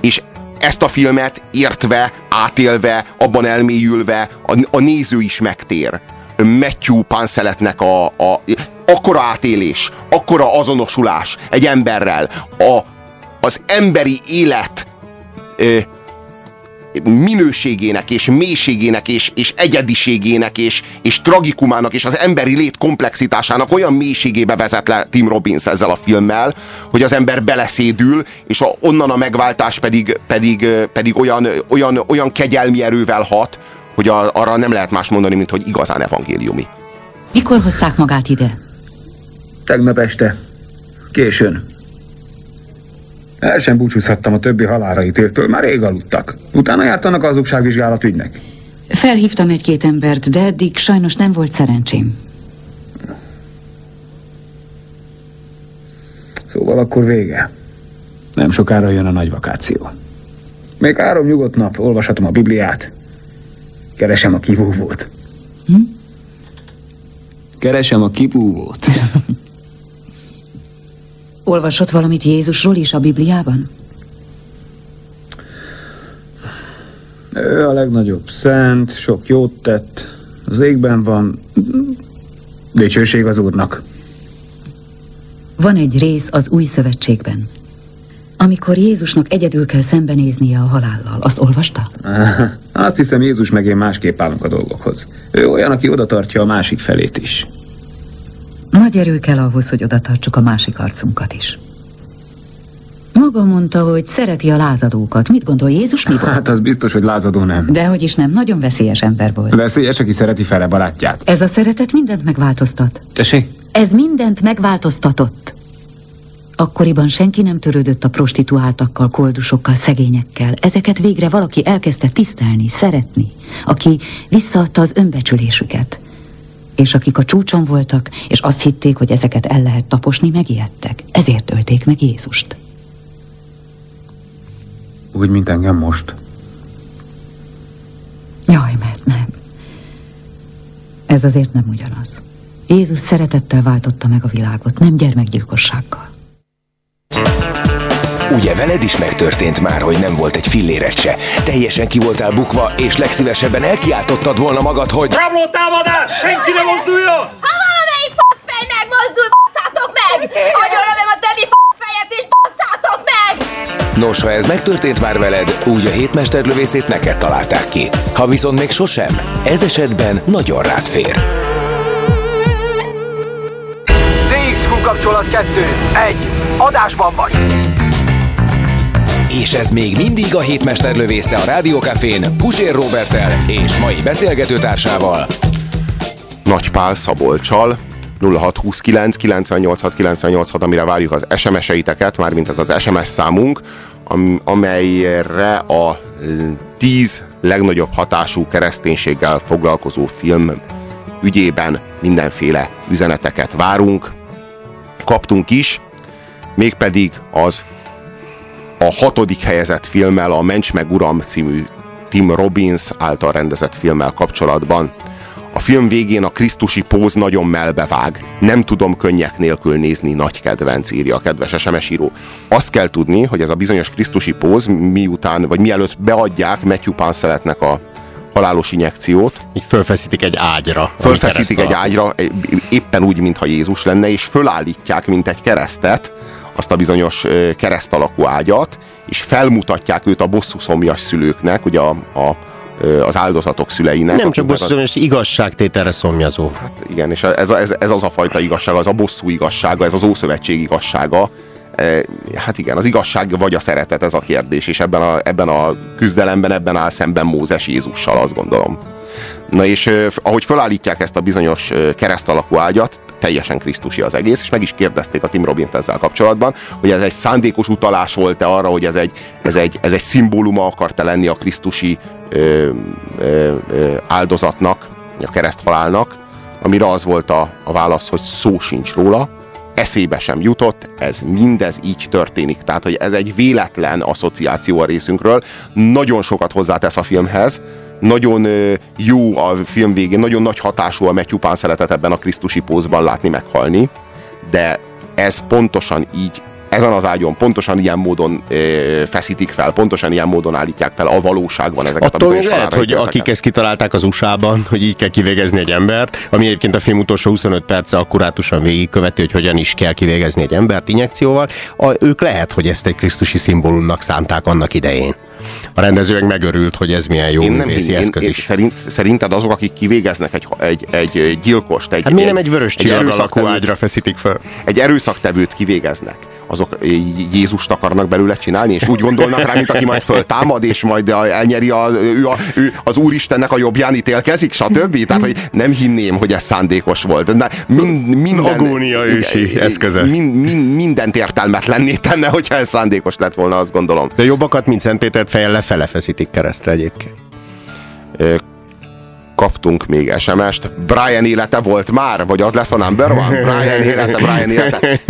és ezt a filmet értve, átélve, abban elmélyülve a, a néző is megtér. Matthew Panseletnek a, a akkora átélés, akkora azonosulás egy emberrel, a, az emberi élet minőségének és mélységének és, és egyediségének és, és tragikumának és az emberi lét komplexitásának olyan mélységébe vezet le Tim Robbins ezzel a filmmel, hogy az ember beleszédül, és a, onnan a megváltás pedig, pedig, pedig olyan, olyan, olyan kegyelmi erővel hat, hogy a, arra nem lehet más mondani, mint hogy igazán evangéliumi. Mikor hozták magát ide? Tegnap este. Későn. El sem búcsúzhattam a többi halára ítéltől, már rég aludtak. Utána jártanak az azugságvizsgálat ügynek. Felhívtam egy-két embert, de eddig sajnos nem volt szerencsém. Szóval akkor vége. Nem sokára jön a nagy vakáció. Még három nyugodt nap, olvashatom a Bibliát. Keresem a kibúvót. Hm? Keresem a kibúvót. Olvasott valamit Jézusról is a Bibliában? Ő a legnagyobb szent, sok jót tett, az égben van, dicsőség az Úrnak. Van egy rész az új szövetségben, amikor Jézusnak egyedül kell szembenéznie a halállal. Azt olvasta? Azt hiszem, Jézus meg én másképp állunk a dolgokhoz. Ő olyan, aki oda tartja a másik felét is. Nagy erő kell ahhoz, hogy oda tartsuk a másik arcunkat is. Maga mondta, hogy szereti a lázadókat. Mit gondol Jézus, mi volt? Hát az biztos, hogy lázadó nem. Dehogy is nem, nagyon veszélyes ember volt. Veszélyes, aki szereti fele barátját. Ez a szeretet mindent megváltoztat. Tessék? Ez mindent megváltoztatott. Akkoriban senki nem törődött a prostituáltakkal, koldusokkal, szegényekkel. Ezeket végre valaki elkezdte tisztelni, szeretni. Aki visszaadta az önbecsülésüket és akik a csúcson voltak, és azt hitték, hogy ezeket el lehet taposni, megijedtek. Ezért ölték meg Jézust. Úgy, mint engem most. Jaj, mert nem. Ez azért nem ugyanaz. Jézus szeretettel váltotta meg a világot, nem gyermekgyilkossággal. Ugye veled is megtörtént már, hogy nem volt egy filléret se. Teljesen ki voltál bukva, és legszívesebben elkiáltottad volna magad, hogy... Rabló támadás! Senki ne mozduljon! Ha valamelyik faszfej megmozdul, basszátok meg! Agyonlövöm a többi faszfejet is, basszátok meg! Nos, ha ez megtörtént már veled, úgy a hétmesterlövészét neked találták ki. Ha viszont még sosem, ez esetben nagyon rád fér. Kapcsolat 2. 1. Adásban vagy. És ez még mindig a hétmester lövésze a Rádiókafén Pusér Robertel és mai beszélgetőtársával. Nagy Pál Szabolcsal 0629 986 986, amire várjuk az SMS-eiteket, mármint ez az SMS számunk, am- amelyre a 10 legnagyobb hatású kereszténységgel foglalkozó film ügyében mindenféle üzeneteket várunk. Kaptunk is, mégpedig az a hatodik helyezett filmmel, a Mencs meg Uram című Tim Robbins által rendezett filmmel kapcsolatban. A film végén a Krisztusi póz nagyon melbevág. Nem tudom könnyek nélkül nézni, nagy kedvenc, írja a kedves SMS író. Azt kell tudni, hogy ez a bizonyos Krisztusi póz miután, vagy mielőtt beadják Matthew Panseletnek a halálos injekciót. Így fölfeszítik egy ágyra. Fölfeszítik egy ágyra, éppen úgy, mintha Jézus lenne, és fölállítják, mint egy keresztet, azt a bizonyos kereszt alakú ágyat, és felmutatják őt a bosszú szomjas szülőknek, ugye a, a az áldozatok szüleinek. Nem csak bosszú, az... igazságtételre szomjazó. Hát igen, és ez, ez, ez az a fajta igazság, az a bosszú igazsága, ez az Ószövetség igazsága. Hát igen, az igazság vagy a szeretet, ez a kérdés, és ebben a, ebben a küzdelemben, ebben áll szemben Mózes Jézussal, azt gondolom. Na és ahogy felállítják ezt a bizonyos kereszt alakú ágyat, teljesen krisztusi az egész, és meg is kérdezték a Tim Robbins ezzel kapcsolatban, hogy ez egy szándékos utalás volt-e arra, hogy ez egy, ez egy, ez egy szimbóluma akart-e lenni a krisztusi ö, ö, ö, áldozatnak, a kereszthalálnak, amire az volt a, a válasz, hogy szó sincs róla, eszébe sem jutott, ez mindez így történik. Tehát, hogy ez egy véletlen asszociáció a részünkről, nagyon sokat hozzátesz a filmhez, nagyon jó a film végén, nagyon nagy hatású a Matthew Panseletet ebben a Krisztusi pózban látni meghalni, de ez pontosan így ezen az ágyon pontosan ilyen módon e, feszítik fel, pontosan ilyen módon állítják fel a valóságban ezeket Attól a bizonyos lehet, hogy akik ezt kitalálták az USA-ban, hogy így kell kivégezni egy embert, ami egyébként a film utolsó 25 perce akkurátusan végigköveti, hogy hogyan is kell kivégezni egy embert injekcióval, a, ők lehet, hogy ezt egy krisztusi szimbólumnak szánták annak idején. A rendező megörült, hogy ez milyen jó én nem művészi eszköz én, is. Én, szerint, szerinted azok, akik kivégeznek egy, egy, egy gyilkost, egy, hát mi nem egy vörös csillag alakú ágyra feszítik fel? Egy erőszaktevőt kivégeznek azok Jézust akarnak belőle csinálni, és úgy gondolnak rá, mint aki majd föltámad, és majd elnyeri a, ő, a, ő az Úristennek a jobbján ítélkezik, stb. Tehát, hogy nem hinném, hogy ez szándékos volt. De mind, minden, Agónia ősi eszköze. Mind, mind, mindent értelmetlenné tenne, hogyha ez szándékos lett volna, azt gondolom. De jobbakat, mint Szent Pétert fejjel lefele feszítik keresztre egyébként kaptunk még SMS-t. Brian élete volt már? Vagy az lesz a number one? Brian élete, Brian élete.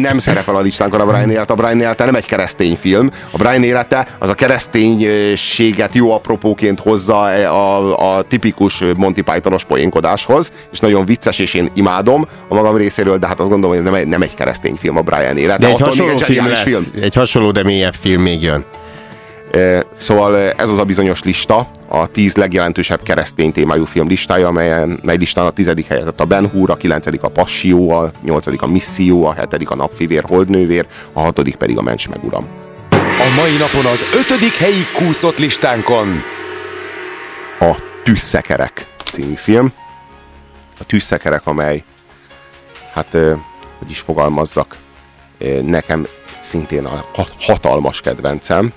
Nem szerepel a listánkon a Brian élete. A Brian élete nem egy keresztény film. A Brian élete az a kereszténységet jó apropóként hozza a, a tipikus Monty Pythonos poénkodáshoz, és nagyon vicces, és én imádom a magam részéről, de hát azt gondolom, hogy nem egy, nem egy keresztény film a Brian élete. De egy hasonló egy film lesz. Film. Egy hasonló, de mélyebb film még jön. Szóval ez az a bizonyos lista, a tíz legjelentősebb keresztény témájú film listája, amelyen, mely listán a tizedik helyezett a Ben Hur, a kilencedik a Passió, a nyolcadik a Misszió, a hetedik a Napfivér, Holdnővér, a hatodik pedig a Ments meg Uram. A mai napon az ötödik helyi kúszott listánkon a Tűzszekerek című film. A Tűzszekerek, amely, hát, hogy is fogalmazzak, nekem szintén a hatalmas kedvencem,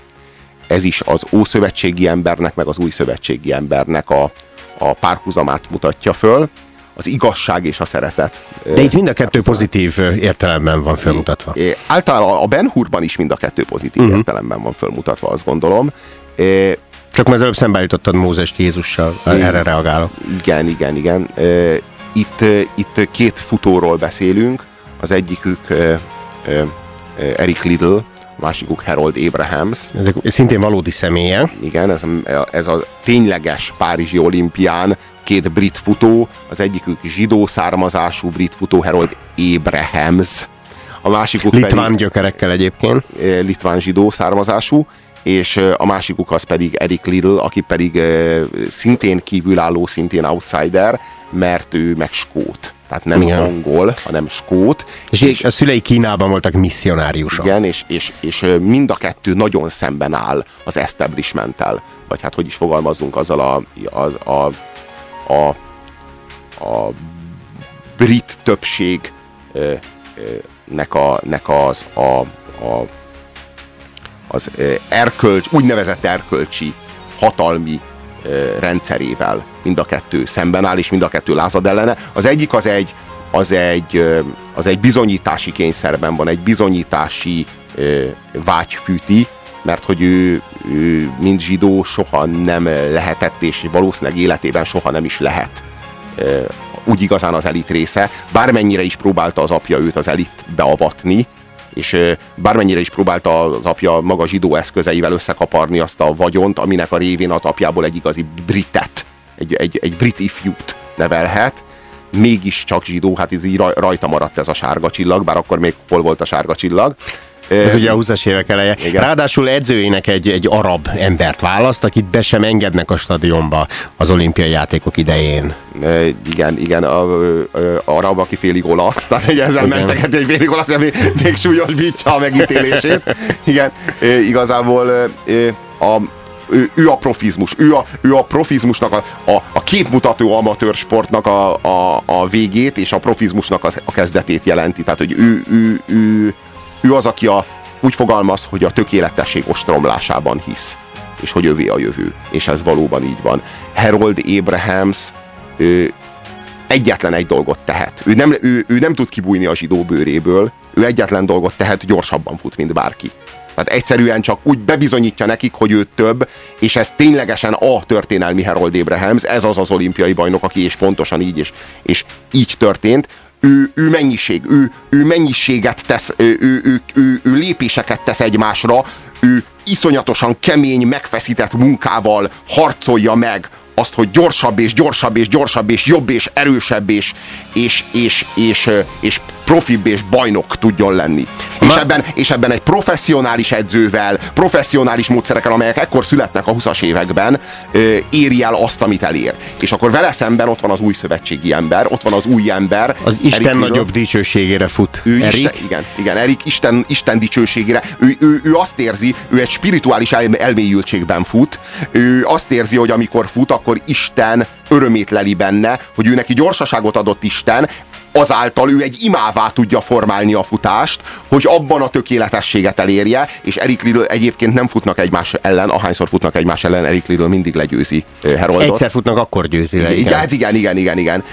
ez is az ószövetségi embernek, meg az új szövetségi embernek a, a párhuzamát mutatja föl, az igazság és a szeretet. De itt mind a kettő pozitív értelemben van felmutatva. É, általában a Ben Hurban is mind a kettő pozitív uh-huh. értelemben van felmutatva, azt gondolom. É, Csak már előbb szembeállítottad Mózest Jézussal, é, erre reagálok. Igen, igen, igen. Itt, itt két futóról beszélünk, az egyikük Eric Liddle, másikuk Harold Abrahams. Ezek szintén valódi személye. Igen, ez, ez a tényleges Párizsi olimpián két brit futó, az egyikük zsidó származású brit futó Harold Abrahams, a másikuk Litván pedig, gyökerekkel egyébként. Eh, litván zsidó származású, és eh, a másikuk az pedig Eric Liddle, aki pedig eh, szintén kívülálló, szintén outsider, mert ő meg skót tehát nem igen. angol, hanem skót. És, és a szülei Kínában voltak misszionáriusok. Igen, és, és, és mind a kettő nagyon szemben áll az establishmenttel, vagy hát hogy is fogalmazzunk azzal a, a, a, a, a brit többség nek, a, nek az a, a, az erkölcs, úgynevezett erkölcsi hatalmi rendszerével mind a kettő szemben áll, és mind a kettő lázad ellene. Az egyik az egy, az egy, az egy bizonyítási kényszerben van, egy bizonyítási vágy fűti, mert hogy ő, ő mint zsidó soha nem lehetett, és valószínűleg életében soha nem is lehet úgy igazán az elit része, bármennyire is próbálta az apja őt az elitbe avatni, és bármennyire is próbálta az apja maga zsidó eszközeivel összekaparni azt a vagyont, aminek a révén az apjából egy igazi britet, egy, egy, egy brit ifjút nevelhet, mégis csak zsidó, hát ez így rajta maradt ez a sárga csillag, bár akkor még hol volt a sárga csillag. Ez ugye a 20-as évek eleje. Igen. Ráadásul edzőjének egy, egy arab embert választ, akit be sem engednek a stadionba az olimpiai játékok idején. E, igen, igen, a, a, a arab, aki félig olasz, tehát egy ezzel igen. menteget, egy félig olasz, még, még súlyosbítja a megítélését. Igen, e, igazából e, a, ő, ő a profizmus, ő a, ő a profizmusnak, a, a, a képmutató amatőr sportnak a, a, a végét, és a profizmusnak a, a kezdetét jelenti. Tehát, hogy ő, ő, ő, ő az, aki a, úgy fogalmaz, hogy a tökéletesség ostromlásában hisz, és hogy övé a jövő. És ez valóban így van. Harold Abrahams ő, egyetlen egy dolgot tehet. Ő nem, ő, ő nem tud kibújni a zsidó bőréből, ő egyetlen dolgot tehet, gyorsabban fut, mint bárki. Tehát egyszerűen csak úgy bebizonyítja nekik, hogy ő több, és ez ténylegesen a történelmi Harold Abrahams, ez az az olimpiai bajnok, aki és pontosan így és, és így történt ő, ő mennyiség, ő, ő mennyiséget tesz, ő, ő, ő, ő, ő lépéseket tesz egymásra, ő iszonyatosan kemény, megfeszített munkával harcolja meg azt, hogy gyorsabb és gyorsabb és gyorsabb és jobb és erősebb és, és, és, és, és profibb és bajnok tudjon lenni. És ebben, és ebben egy professzionális edzővel, professzionális módszerekkel, amelyek ekkor születnek a 20-as években, éri el azt, amit elér. És akkor vele szemben ott van az új szövetségi ember, ott van az új ember. Az Isten Erik nagyobb dicsőségére fut. Ő Erik? Isten, igen, igen, Erik Isten, Isten dicsőségére. Ő, ő, ő azt érzi, ő egy spirituális el, elmélyültségben fut. Ő azt érzi, hogy amikor fut, akkor Isten örömét leli benne, hogy ő neki gyorsaságot adott Isten, azáltal ő egy imává tudja formálni a futást, hogy abban a tökéletességet elérje, és Eric Lidl egyébként nem futnak egymás ellen, ahányszor futnak egymás ellen, Eric Lidl mindig legyőzi Heroldot. Egyszer futnak, akkor győzi le. Igen, igen, igen, igen, igen.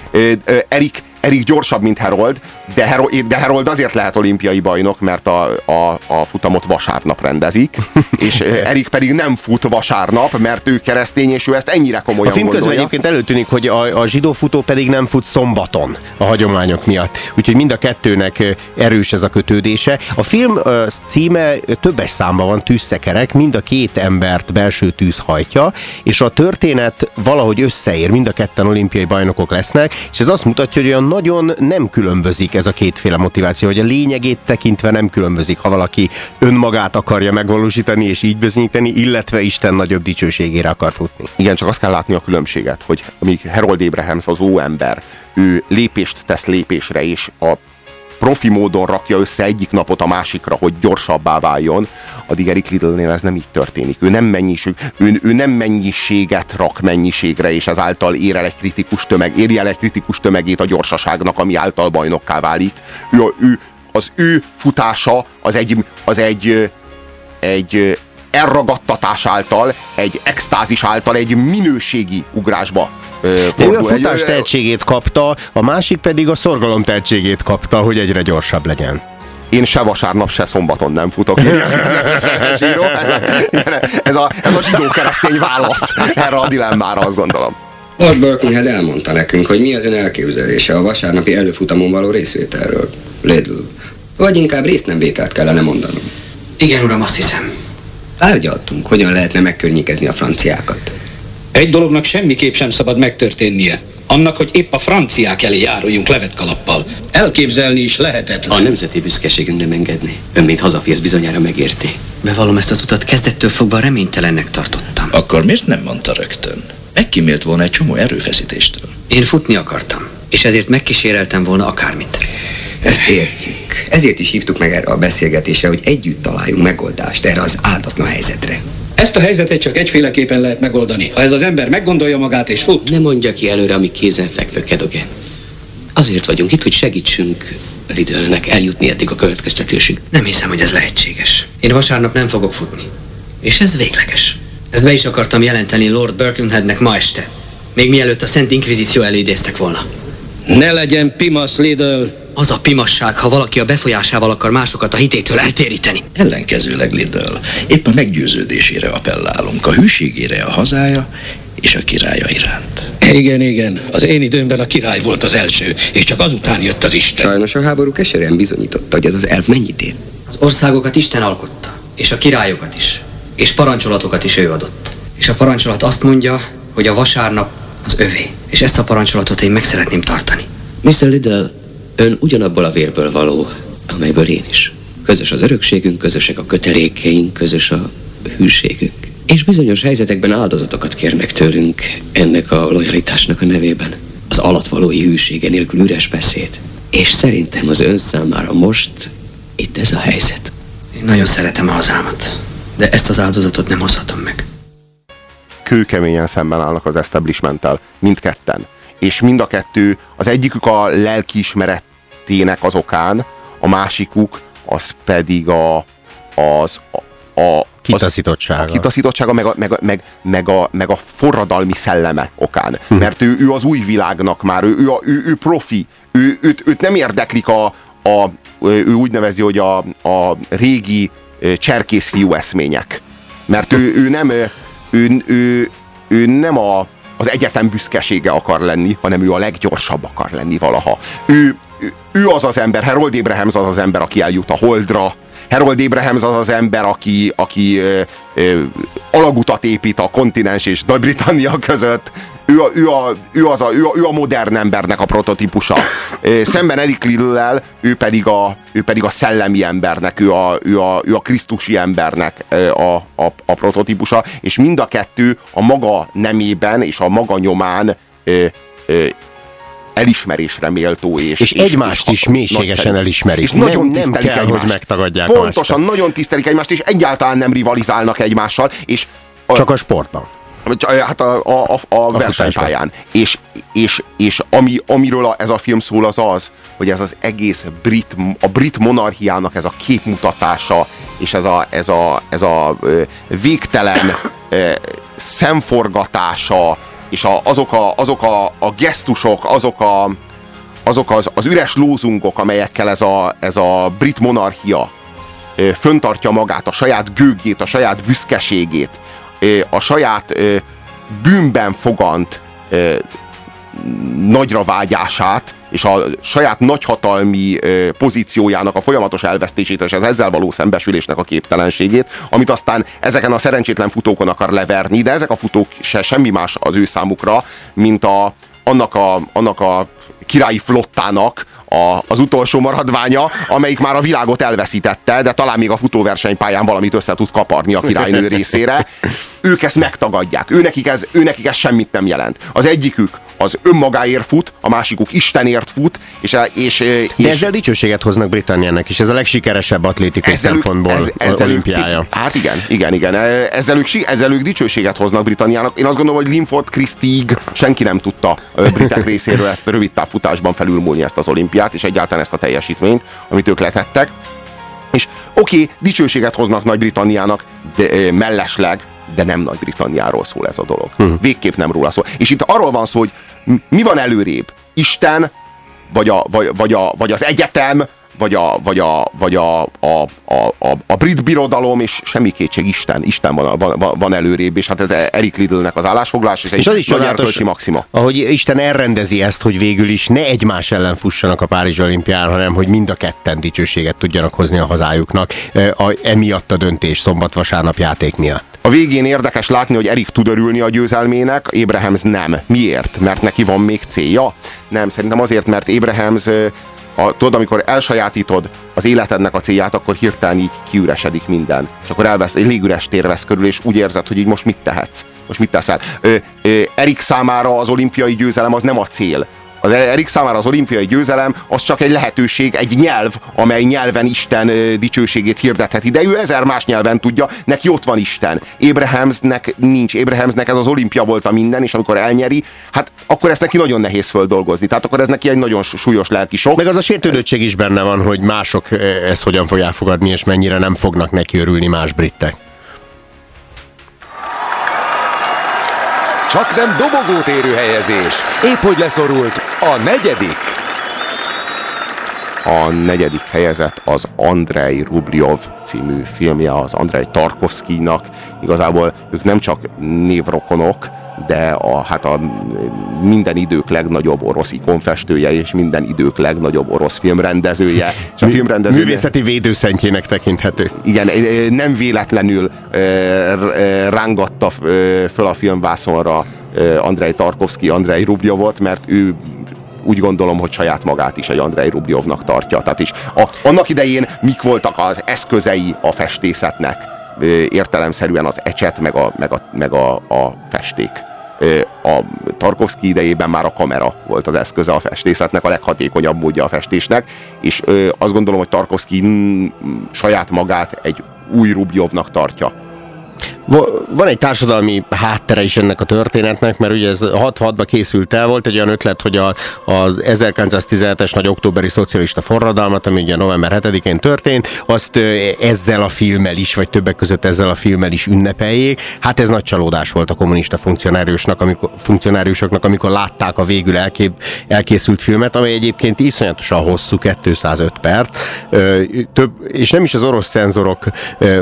Erik Erik gyorsabb, mint Herold, de, Hero, de Herold azért lehet olimpiai bajnok, mert a, a, a futamot vasárnap rendezik, és Erik pedig nem fut vasárnap, mert ő keresztény, és ő ezt ennyire komolyan A film közben egyébként előtűnik, hogy a, a zsidó futó pedig nem fut szombaton a hagyományok miatt. Úgyhogy mind a kettőnek erős ez a kötődése. A film címe többes számban van, tűzszekerek, mind a két embert belső tűz hajtja, és a történet valahogy összeér, mind a ketten olimpiai bajnokok lesznek, és ez azt mutatja, hogy olyan nagyon nem különbözik ez a kétféle motiváció, hogy a lényegét tekintve nem különbözik, ha valaki önmagát akarja megvalósítani és így bizonyítani, illetve Isten nagyobb dicsőségére akar futni. Igen, csak azt kell látni a különbséget, hogy amíg Harold Abrahams az óember, ő lépést tesz lépésre, és a profi módon rakja össze egyik napot a másikra, hogy gyorsabbá váljon, addig Eric Lidl-nél ez nem így történik. Ő nem, mennyiség, ő, ő nem mennyiséget rak mennyiségre, és ezáltal ér el egy kritikus tömeg, éri el egy kritikus tömegét a gyorsaságnak, ami által bajnokká válik. Ő, ő, az ő futása az egy, az egy, egy elragadtatás által, egy extázis által egy minőségi ugrásba de ő a futás tehetségét kapta, a másik pedig a szorgalom tehetségét kapta, hogy egyre gyorsabb legyen. Én se vasárnap, se szombaton nem futok. ez, a, ez a zsidó keresztény válasz erre a dilemmára, azt gondolom. Lord Birkenhead elmondta nekünk, hogy mi az ön elképzelése a vasárnapi előfutamon való részvételről. Lidl. Vagy inkább részt nem vételt kellene mondanom. Igen, uram, azt hiszem. Tárgyaltunk, hogyan lehetne megkörnyékezni a franciákat. Egy dolognak semmiképp sem szabad megtörténnie. Annak, hogy épp a franciák elé járuljunk levetkalappal. Elképzelni is lehetetlen. A nemzeti büszkeségünk nem engedni. Ön, mint hazafi, ezt bizonyára megérti. Bevallom, ezt az utat kezdettől fogva reménytelennek tartottam. Akkor miért nem mondta rögtön? Megkímélt volna egy csomó erőfeszítéstől. Én futni akartam, és ezért megkíséreltem volna akármit. Ezt értjük. Ezért is hívtuk meg erre a beszélgetésre, hogy együtt találjunk megoldást erre az áldatlan helyzetre. Ezt a helyzetet csak egyféleképpen lehet megoldani. Ha ez az ember meggondolja magát és fut. Ne mondja ki előre, ami kézenfekvő, Kedogen. Azért vagyunk itt, hogy segítsünk Lidlnek eljutni eddig a következtetésig. Nem hiszem, hogy ez lehetséges. Én vasárnap nem fogok futni. És ez végleges. Ezt be is akartam jelenteni Lord Birkenheadnek ma este. Még mielőtt a Szent Inkvizíció elidéztek volna. Ne legyen pimasz, Lidl! Az a pimasság, ha valaki a befolyásával akar másokat a hitétől eltéríteni. Ellenkezőleg Lidl. Épp a meggyőződésére appellálunk, a hűségére a hazája és a királya iránt. Igen, igen. Az én időmben a király volt az első, és csak azután jött az Isten. Sajnos a háború keserűen bizonyította, hogy ez az elf mennyit ér. Az országokat Isten alkotta, és a királyokat is, és parancsolatokat is ő adott. És a parancsolat azt mondja, hogy a vasárnap az övé, és ezt a parancsolatot én meg szeretném tartani. Mr. Lidl, ön ugyanabból a vérből való, amelyből én is. Közös az örökségünk, közösek a kötelékeink, közös a hűségünk. És bizonyos helyzetekben áldozatokat kérnek tőlünk ennek a lojalitásnak a nevében. Az alatvalói hűsége nélkül üres beszéd. És szerintem az ön számára most itt ez a helyzet. Én nagyon szeretem a hazámat, de ezt az áldozatot nem hozhatom meg. Kőkeményen szemben állnak az establishmenttel, mindketten. És mind a kettő, az egyikük a lelkiismeretének az okán, a másikuk az pedig a, az, a, a Kitaszítottsága. A kitaszítottsága, meg a, meg, a, meg, meg, a, meg a forradalmi szelleme okán. Hm. Mert ő, ő az új világnak már, ő, ő, ő, ő profi, ő, őt, őt nem érdeklik a, a, ő úgy nevezi, hogy a, a régi cserkész fiú eszmények. Mert ő, ő nem, ő, ő, ő, ő nem a, az egyetem büszkesége akar lenni, hanem ő a leggyorsabb akar lenni valaha. Ő, ő, az az ember, Harold Abrahams az az ember, aki eljut a Holdra, Harold Abrahams az az ember, aki, aki ö, ö, alagutat épít a kontinens és Nagy-Britannia között. Ő, a, ő, a, ő, az a, ő, a, ő a modern embernek a prototípusa. Szemben Eric Liddell, ő pedig a, ő pedig a szellemi embernek, ő a, ő a, ő a krisztusi embernek a, a, a prototípusa, és mind a kettő a maga nemében és a maga nyomán ö, ö, elismerésre méltó és, és, és egymást és is mélységesen nagyszerű. elismerik. És nem, nagyon nem kell, egymást. hogy megtagadják Pontosan, nagyon tisztelik egymást, és egyáltalán nem rivalizálnak egymással. És a, Csak a sportban. Hát a, a, a, a, a versenypályán. És, és, és ami, amiről a, ez a film szól az az, hogy ez az egész brit, a brit monarchiának ez a képmutatása, és ez a, ez a, ez a végtelen szemforgatása, és a, azok, a, azok a, a gesztusok, azok, a, azok az, az üres lózungok, amelyekkel ez a, ez a brit monarchia föntartja magát, a saját gőgét, a saját büszkeségét, a saját bűnben fogant nagyra vágyását, és a saját nagyhatalmi pozíciójának a folyamatos elvesztését és az ezzel való szembesülésnek a képtelenségét, amit aztán ezeken a szerencsétlen futókon akar leverni, de ezek a futók se semmi más az ő számukra, mint a, annak, a, annak a királyi flottának a, az utolsó maradványa, amelyik már a világot elveszítette, de talán még a futóversenypályán valamit össze tud kaparni a királynő részére. Ők ezt megtagadják. Ő nekik ez, ő nekik ez semmit nem jelent. Az egyikük az önmagáért fut, a másikuk Istenért fut, és, és, és De ezzel dicsőséget hoznak Britanniának, és ez a legsikeresebb atlétikai ezzel szempontból ez, ezzel olimpiája. Ők, hát igen, igen, igen. Ezzel ők, ezzel ők dicsőséget hoznak Britanniának. Én azt gondolom, hogy Linford Christig senki nem tudta britek részéről ezt rövid távfutásban felülmúlni ezt az olimpiát, és egyáltalán ezt a teljesítményt, amit ők letettek. És oké, okay, dicsőséget hoznak Nagy-Britanniának, de mellesleg de nem Nagy-Britanniáról szól ez a dolog. Uh-huh. Végképp nem róla szól. És itt arról van szó, hogy mi van előrébb? Isten, vagy, a, vagy, vagy, a, vagy az egyetem, vagy a, vagy a, vagy a, a, a, a, a brit birodalom, és semmi kétség, Isten, Isten van, van, van előrébb, és hát ez Eric Lidlnek az állásfoglás, és, és egy az is csodálatos, maxima. Ahogy Isten elrendezi ezt, hogy végül is ne egymás ellen fussanak a Párizs olimpián, hanem hogy mind a ketten dicsőséget tudjanak hozni a hazájuknak, a, emiatt a döntés szombat-vasárnap játék miatt. A végén érdekes látni, hogy Erik tud örülni a győzelmének, Abrahams nem. Miért? Mert neki van még célja? Nem, szerintem azért, mert Abrahams a, tudod, amikor elsajátítod az életednek a célját, akkor hirtelen így kiüresedik minden. És akkor elvesz, egy légüres tér vesz körül, és úgy érzed, hogy így most mit tehetsz? Most mit teszel? Erik számára az olimpiai győzelem az nem a cél. Az Erik számára az olimpiai győzelem az csak egy lehetőség, egy nyelv, amely nyelven Isten dicsőségét hirdetheti, de ő ezer más nyelven tudja, neki ott van Isten. Abrahamsnek nincs, Abrahamsnek ez az olimpia volt a minden, és amikor elnyeri, hát akkor ezt neki nagyon nehéz földolgozni. Tehát akkor ez neki egy nagyon súlyos lelki sok. Meg az a sértődöttség is benne van, hogy mások ezt hogyan fogják fogadni, és mennyire nem fognak neki örülni más britek. Csak nem dobogót érő helyezés. Épp hogy leszorult a negyedik. A negyedik helyezett az Andrei Rubljov című filmje az Andrei Tarkovszkijnak. Igazából ők nem csak névrokonok, de a, hát a minden idők legnagyobb orosz ikonfestője és minden idők legnagyobb orosz filmrendezője. És a filmrendező Művészeti védőszentjének tekinthető. igen, nem véletlenül ö, rángatta föl a filmvászonra Andrei Tarkovsky, Andrei Rubljovot, mert ő úgy gondolom, hogy saját magát is egy Andrei Rubljovnak tartja. Tehát is a, annak idején mik voltak az eszközei a festészetnek? Értelemszerűen az ecset, meg a, meg a, meg a, a festék. A Tarkovsky idejében már a kamera volt az eszköze a festészetnek, a leghatékonyabb módja a festésnek, és azt gondolom, hogy Tarkovsky saját magát egy új Rubljovnak tartja. Va- Van egy társadalmi háttere is ennek a történetnek, mert ugye ez 66-ban készült el, volt egy olyan ötlet, hogy a, az 1917-es nagy októberi szocialista forradalmat, ami ugye november 7-én történt, azt ezzel a filmmel is, vagy többek között ezzel a filmmel is ünnepeljék. Hát ez nagy csalódás volt a kommunista funkcionáriusnak, amikor, funkcionáriusoknak, amikor látták a végül elkép, elkészült filmet, amely egyébként iszonyatosan hosszú, 205 perc, több, és nem is az orosz cenzorok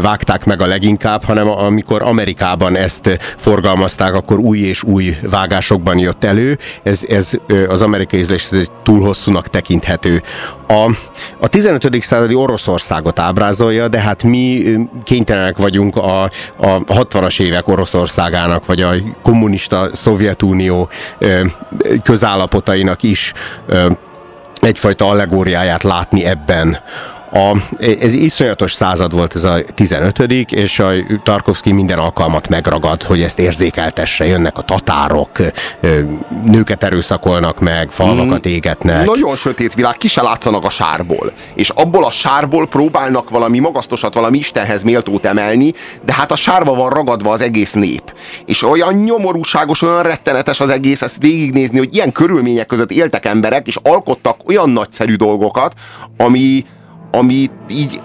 vágták meg a leginkább, hanem amikor Amerikában ezt forgalmazták, akkor új és új vágásokban jött elő. Ez, ez az amerikai ízlés ez egy túl hosszúnak tekinthető. A, a 15. századi Oroszországot ábrázolja, de hát mi kénytelenek vagyunk a, a 60-as évek Oroszországának, vagy a kommunista Szovjetunió közállapotainak is egyfajta allegóriáját látni ebben. A, ez iszonyatos század volt ez a 15 és a Tarkovsky minden alkalmat megragad, hogy ezt érzékeltesse. Jönnek a tatárok, nőket erőszakolnak meg, falvakat égetnek. Nagyon sötét világ, ki se látszanak a sárból. És abból a sárból próbálnak valami magasztosat, valami Istenhez méltót emelni, de hát a sárba van ragadva az egész nép. És olyan nyomorúságos, olyan rettenetes az egész ezt végignézni, hogy ilyen körülmények között éltek emberek, és alkottak olyan nagyszerű dolgokat, ami, ami így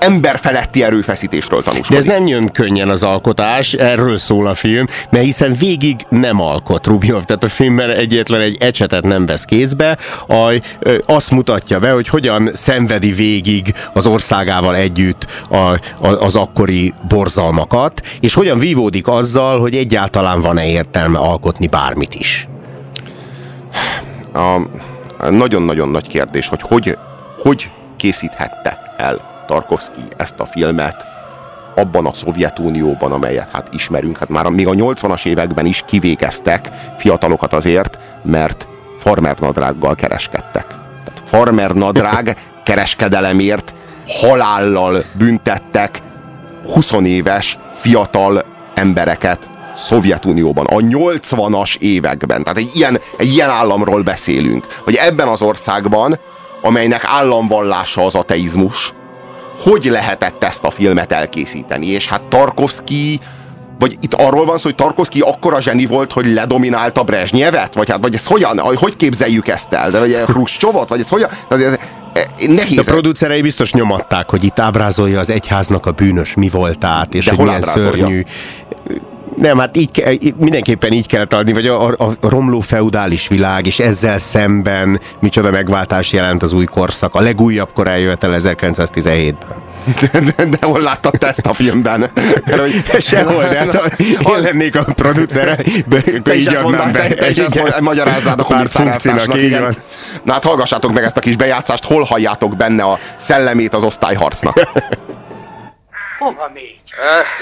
emberfeletti erőfeszítésről tanúskodik. De ez nem jön könnyen az alkotás, erről szól a film, mert hiszen végig nem alkot Rubjov, tehát a filmben egyetlen egy ecsetet nem vesz kézbe, a, azt mutatja be, hogy hogyan szenvedi végig az országával együtt a, a, az akkori borzalmakat, és hogyan vívódik azzal, hogy egyáltalán van-e értelme alkotni bármit is. a nagyon-nagyon nagy kérdés, hogy hogy, hogy készíthette el Tarkovsky ezt a filmet abban a Szovjetunióban, amelyet hát ismerünk. Hát már még a 80-as években is kivégeztek fiatalokat azért, mert farmernadrággal kereskedtek. Tehát farmernadrág kereskedelemért halállal büntettek 20 éves fiatal embereket Szovjetunióban, a 80-as években. Tehát egy ilyen, egy ilyen államról beszélünk, hogy ebben az országban, amelynek államvallása az ateizmus, hogy lehetett ezt a filmet elkészíteni? És hát Tarkovsky, vagy itt arról van szó, hogy Tarkovsky akkora zseni volt, hogy ledominálta Brezsnyevet? Vagy hát, vagy ez hogyan, hogy képzeljük ezt el? De vagy Hruscsovot? Vagy ez hogyan? Tehát ez, e, nehéz. A producerei biztos nyomatták, hogy itt ábrázolja az egyháznak a bűnös mi voltát, és De hogy milyen ábrázolja? szörnyű. Nem, hát így, mindenképpen így kell adni, vagy a, a, a romló feudális világ, és ezzel szemben micsoda megváltás jelent az új korszak. A legújabb kor eljövetel 1917-ben. De, de, de hol láttad te ezt a filmben? Mert, hogy- Sehol, de hát, ha én lennék a producere, akkor Te így ezt adnám mondanád, be. te, te is ezt Igen. magyaráznád a van. Na hát hallgassátok meg ezt a kis bejátszást, hol halljátok benne a szellemét az osztályharcnak. Hova még?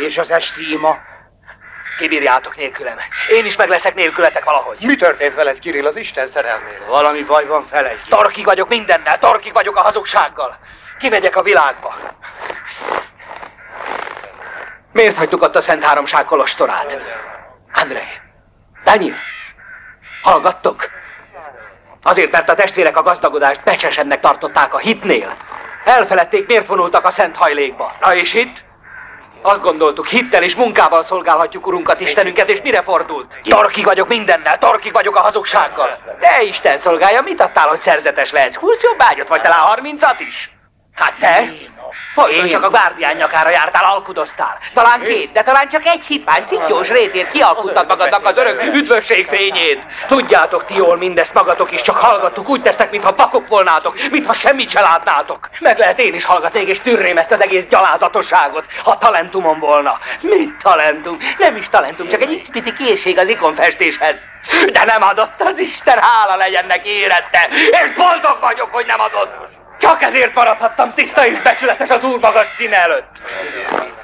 És az esti ima? Kibírjátok nélkülem. Én is meg leszek nélkületek valahogy. Mi történt veled, Kirill, az Isten szerelmére? Valami baj van felejt. Tarkig vagyok mindennel, tarkig vagyok a hazugsággal. Kimegyek a világba. Miért hagytuk ott a Szent Háromság kolostorát? Andrei, Daniel, hallgattok? Azért, mert a testvérek a gazdagodást becsesennek tartották a hitnél. Elfeledték, miért vonultak a szent hajlékba. Na és hit? Azt gondoltuk, hittel és munkával szolgálhatjuk Urunkat, Istenünket, és mire fordult? Torkig vagyok mindennel, torkig vagyok a hazugsággal. De Isten szolgálja, mit adtál, hogy szerzetes lehetsz? Húsz jobb ágyat, vagy talán harmincat is? Hát te? Folyton csak a Guardián nyakára jártál, alkudoztál. Talán két, de talán csak egy hitvány, szittyós rétért kialkudtad magadnak az örök üdvösség fényét. Tudjátok ti jól mindezt magatok is, csak hallgattuk, úgy tesztek, mintha pakok volnátok, mintha semmit se látnátok. Meg lehet én is hallgatnék és tűrném ezt az egész gyalázatosságot, ha talentumom volna. Mit talentum? Nem is talentum, csak egy icipici készség az ikonfestéshez. De nem adott az Isten, hála legyen neki érette, és boldog vagyok, hogy nem adott. Csak ezért maradhattam tiszta és becsületes az úr magas színe előtt.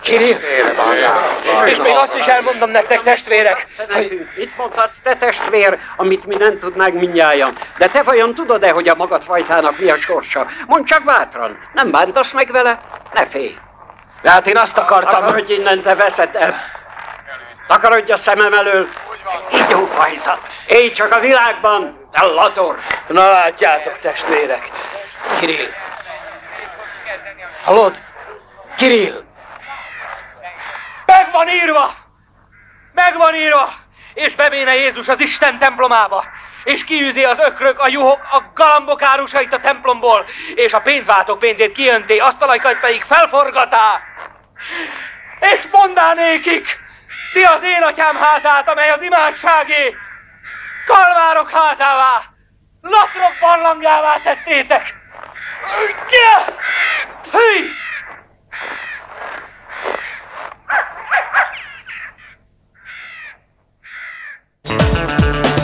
Kirill, és még azt is elmondom nektek, testvérek, hogy... Mit mondhatsz, te testvér, amit mi nem tudnánk mindnyájan? De te vajon tudod-e, hogy a magad fajtának mi a sorsa? Mondd csak bátran, nem bántasz meg vele? Ne félj. De hát én azt akartam... Takarodj innen, te veszed el. Takarodj a szemem elől. Igyó fajzat. Éj csak a világban, te lator. Na látjátok, testvérek. Kirill. Hallod? Kirill. Meg van írva! Meg van írva! És beméne Jézus az Isten templomába, és kiűzi az ökrök, a juhok, a galambok árusait a templomból, és a pénzváltók pénzét kijönté, asztalaikat pedig felforgatá. És mondá nékik, ti az én atyám házát, amely az imádságé, kalvárok házává, latrok barlangjává tettétek.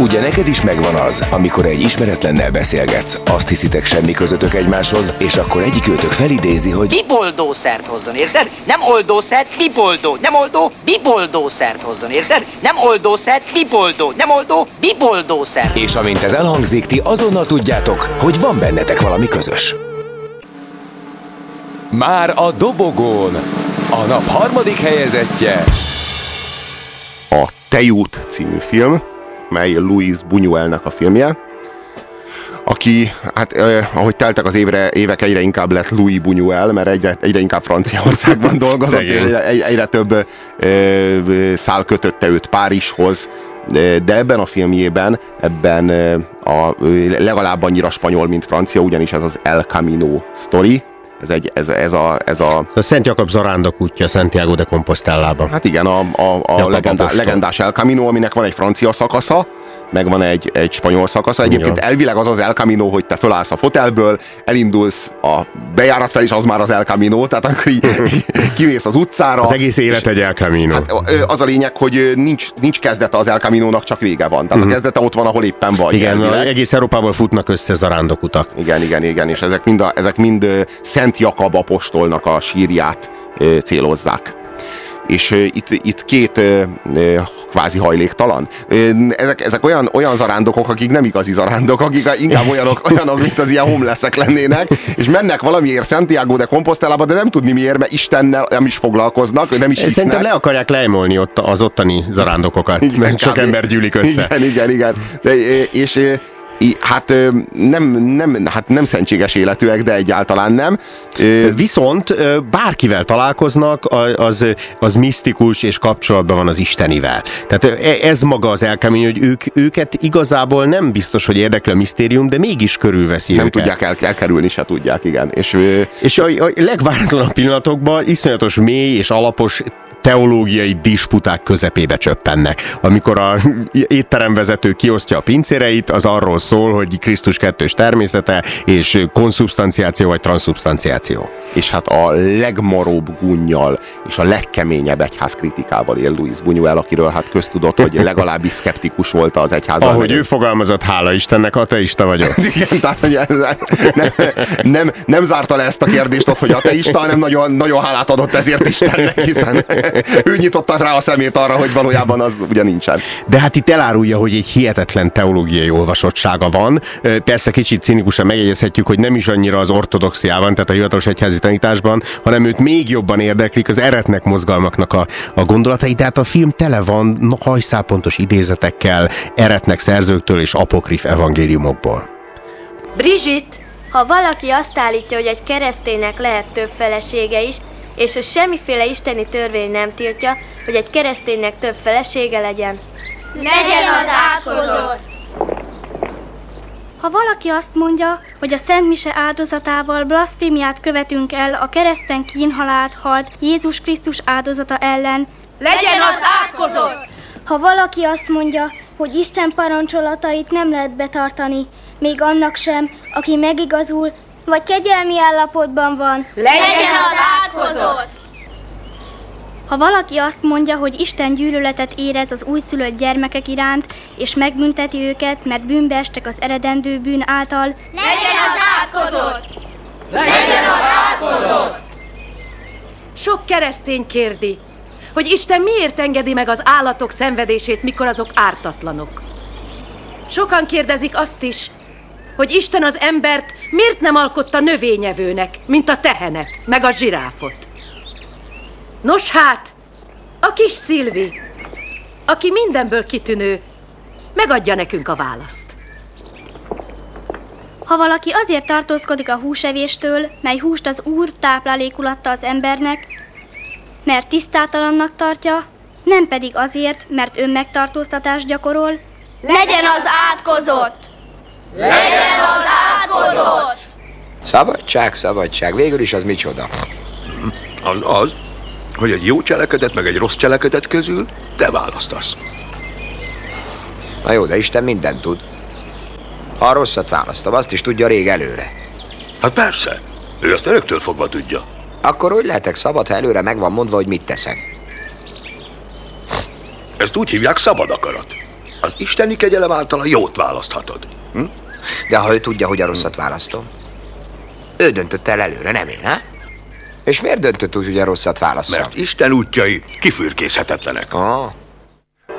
Ugye neked is megvan az, amikor egy ismeretlennel beszélgetsz, azt hiszitek semmi közöttök egymáshoz, és akkor egyik őtök felidézi, hogy Biboldószert hozzon, érted? Nem oldószert, biboldó. Nem oldó, biboldószert hozzon, érted? Nem oldószert, biboldó. Nem oldó, biboldószert. és amint ez elhangzik, ti azonnal tudjátok, hogy van bennetek valami közös. Már a dobogón. A nap harmadik helyezettje. A Tejút című film, mely Louis Buñuelnek a filmje, aki, hát eh, ahogy teltek az évre, évek, egyre inkább lett Louis Buñuel, mert egyre, egyre inkább Franciaországban dolgozott, egyre, egyre, több eh, szál kötötte őt Párizshoz, de ebben a filmjében, ebben a, legalább annyira spanyol, mint francia, ugyanis ez az El Camino story, ez, egy, ez, ez, a, ez a... A Szent Jakab zarándok útja Santiago de Compostellába. Hát igen, a, a, a legendá, legendás El Camino, aminek van egy francia szakasza, meg van egy, egy spanyol szakasza. Egyébként Ja. elvileg az az El Camino, hogy te fölállsz a fotelből, elindulsz a bejárat fel, és az már az El Camino, tehát akkor így, kimész az utcára. Az egész élet egy El Camino. Hát, az a lényeg, hogy nincs, nincs kezdete az El Camino-nak, csak vége van. Tehát Mhm. a kezdete ott van, ahol éppen vagy. Igen, elvileg. egész Európából futnak össze zarándokutak. Igen, igen, igen, és ezek mind, a, ezek mind Szent Jakab apostolnak a sírját célozzák. És itt, itt két kvázi hajléktalan. Ezek, ezek olyan, olyan zarándokok, akik nem igazi zarándok, akik inkább olyanok, olyanok mint az ilyen homelessek lennének, és mennek valamiért Santiago de Compostelába, de nem tudni miért, mert Istennel nem is foglalkoznak, nem is hisznek. Szerintem le akarják leemolni ott az ottani zarándokokat, igen, mert sok ember gyűlik össze. Igen, igen, igen. De, és hát nem, nem, hát nem szentséges életűek, de egyáltalán nem. Viszont bárkivel találkoznak, az, az misztikus és kapcsolatban van az Istenivel. Tehát e- ez maga az elkemény, hogy ők, őket igazából nem biztos, hogy érdekli a misztérium, de mégis körülveszi nem őket. tudják el, elkerülni, se tudják, igen. És, És a, a legváratlanabb pillanatokban iszonyatos mély és alapos teológiai disputák közepébe csöppennek. Amikor a étteremvezető kiosztja a pincéreit, az arról szól, hogy Krisztus kettős természete, és konszubstanciáció vagy transzubstanciáció. és hát a legmaróbb gunnyal és a legkeményebb egyház kritikával él Louis Buñuel, akiről hát köztudott, hogy legalábbis szkeptikus volt az egyház. Ahogy ő fogalmazott, hála Istennek, ateista vagyok. Igen, tehát hogy ez, nem, nem, nem zárta le ezt a kérdést ott, hogy ateista, hanem nagyon, nagyon hálát adott ezért Istennek, hiszen ő nyitotta rá a szemét arra, hogy valójában az ugye nincsen. De hát itt elárulja, hogy egy hihetetlen teológiai olvasottsága van. Persze kicsit cinikusan megjegyezhetjük, hogy nem is annyira az ortodoxiában, tehát a hivatalos egyházi tanításban, hanem őt még jobban érdeklik az eretnek mozgalmaknak a, a gondolatai. Tehát a film tele van hajszálpontos idézetekkel, eretnek szerzőktől és apokrif evangéliumokból. Brigitte! Ha valaki azt állítja, hogy egy kereszténynek lehet több felesége is, és hogy semmiféle isteni törvény nem tiltja, hogy egy kereszténynek több felesége legyen. Legyen az átkozott! Ha valaki azt mondja, hogy a Szent Mise áldozatával blaszfémiát követünk el a kereszten kínhalált halt Jézus Krisztus áldozata ellen, Legyen az átkozott! Ha valaki azt mondja, hogy Isten parancsolatait nem lehet betartani, még annak sem, aki megigazul, vagy kegyelmi állapotban van. Legyen az átkozott! Ha valaki azt mondja, hogy Isten gyűlöletet érez az újszülött gyermekek iránt, és megbünteti őket, mert bűnbe estek az eredendő bűn által, Legyen az átkozott! Legyen az átkozott! Sok keresztény kérdi, hogy Isten miért engedi meg az állatok szenvedését, mikor azok ártatlanok. Sokan kérdezik azt is, hogy Isten az embert miért nem alkotta növényevőnek, mint a tehenet, meg a zsiráfot. Nos hát, a kis Szilvi, aki mindenből kitűnő, megadja nekünk a választ. Ha valaki azért tartózkodik a húsevéstől, mely húst az Úr táplálékul adta az embernek, mert tisztátalannak tartja, nem pedig azért, mert önmegtartóztatást gyakorol, Legyen az átkozott! Legyen az átkozott! Szabadság, szabadság. Végül is az micsoda? Az, az, hogy egy jó cselekedet meg egy rossz cselekedet közül te választasz. Na jó, de Isten mindent tud. Ha a rosszat választom, azt is tudja rég előre. Hát persze. Ő azt öröktől fogva tudja. Akkor hogy lehetek szabad, ha előre meg van mondva, hogy mit teszek? Ezt úgy hívják szabad akarat. Az isteni kegyelem által a jót választhatod. Hm? De ha ő tudja, hogy a rosszat választom? Ő döntött el előre, nem én, ha? És miért döntött úgy, hogy a rosszat válasszam? Mert Isten útjai kifürkészhetetlenek. Ah.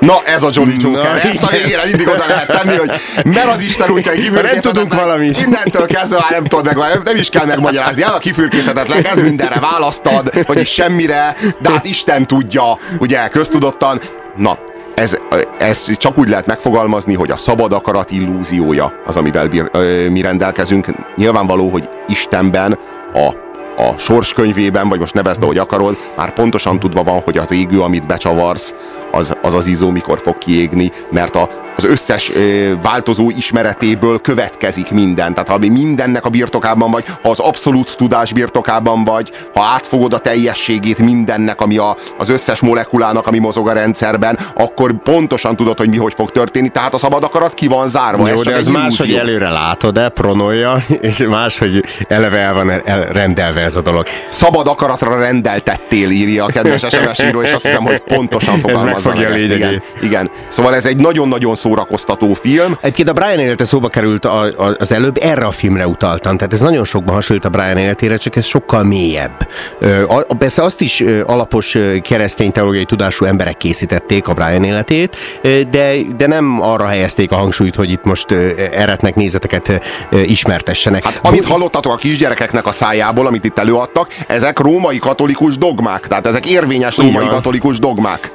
Na ez a Jolly Joker, ezt a végére mindig oda lehet tenni, hogy mert az Isten útjai kifürkészetetlen. Nem tudunk valamit. Innentől kezdve már nem tudod meg, nem is kell megmagyarázni. El a kifürkészetetlen, ez mindenre választad, vagyis semmire, de hát Isten tudja, ugye, köztudottan. Na, ez, csak úgy lehet megfogalmazni, hogy a szabad akarat illúziója az, amivel mi rendelkezünk. Nyilvánvaló, hogy Istenben a a sorskönyvében, vagy most nevezd, ahogy akarod, már pontosan tudva van, hogy az égő, amit becsavarsz, az az, az izó mikor fog kiégni, mert a, az összes ö, változó ismeretéből következik minden. Tehát ha mindennek a birtokában vagy, ha az abszolút tudás birtokában vagy, ha átfogod a teljességét mindennek, ami a, az összes molekulának, ami mozog a rendszerben, akkor pontosan tudod, hogy mi hogy fog történni. Tehát a szabad akarat ki van zárva. Jó, ez de ez egy más, hogy előre látod e pronolja, és más, hogy eleve el van el, rendelve ez a dolog. Szabad akaratra rendeltettél, írja a kedves SMS író, és azt hiszem, hogy pontosan fogalmazza megfogja meg a ezt. Igen, igen. Szóval ez egy nagyon-nagyon szórakoztató film. Egyébként a Brian élete szóba került a, a, az előbb, erre a filmre utaltam, tehát ez nagyon sokban hasonlít a Brian életére, csak ez sokkal mélyebb. A, persze azt is alapos keresztény teológiai tudású emberek készítették a Brian életét, de, de nem arra helyezték a hangsúlyt, hogy itt most eretnek nézeteket ismertessenek. Hát, Amit hallottatok a kisgyerekeknek a szájából, amit itt előadtak, ezek római katolikus dogmák. Tehát ezek érvényes római katolikus dogmák.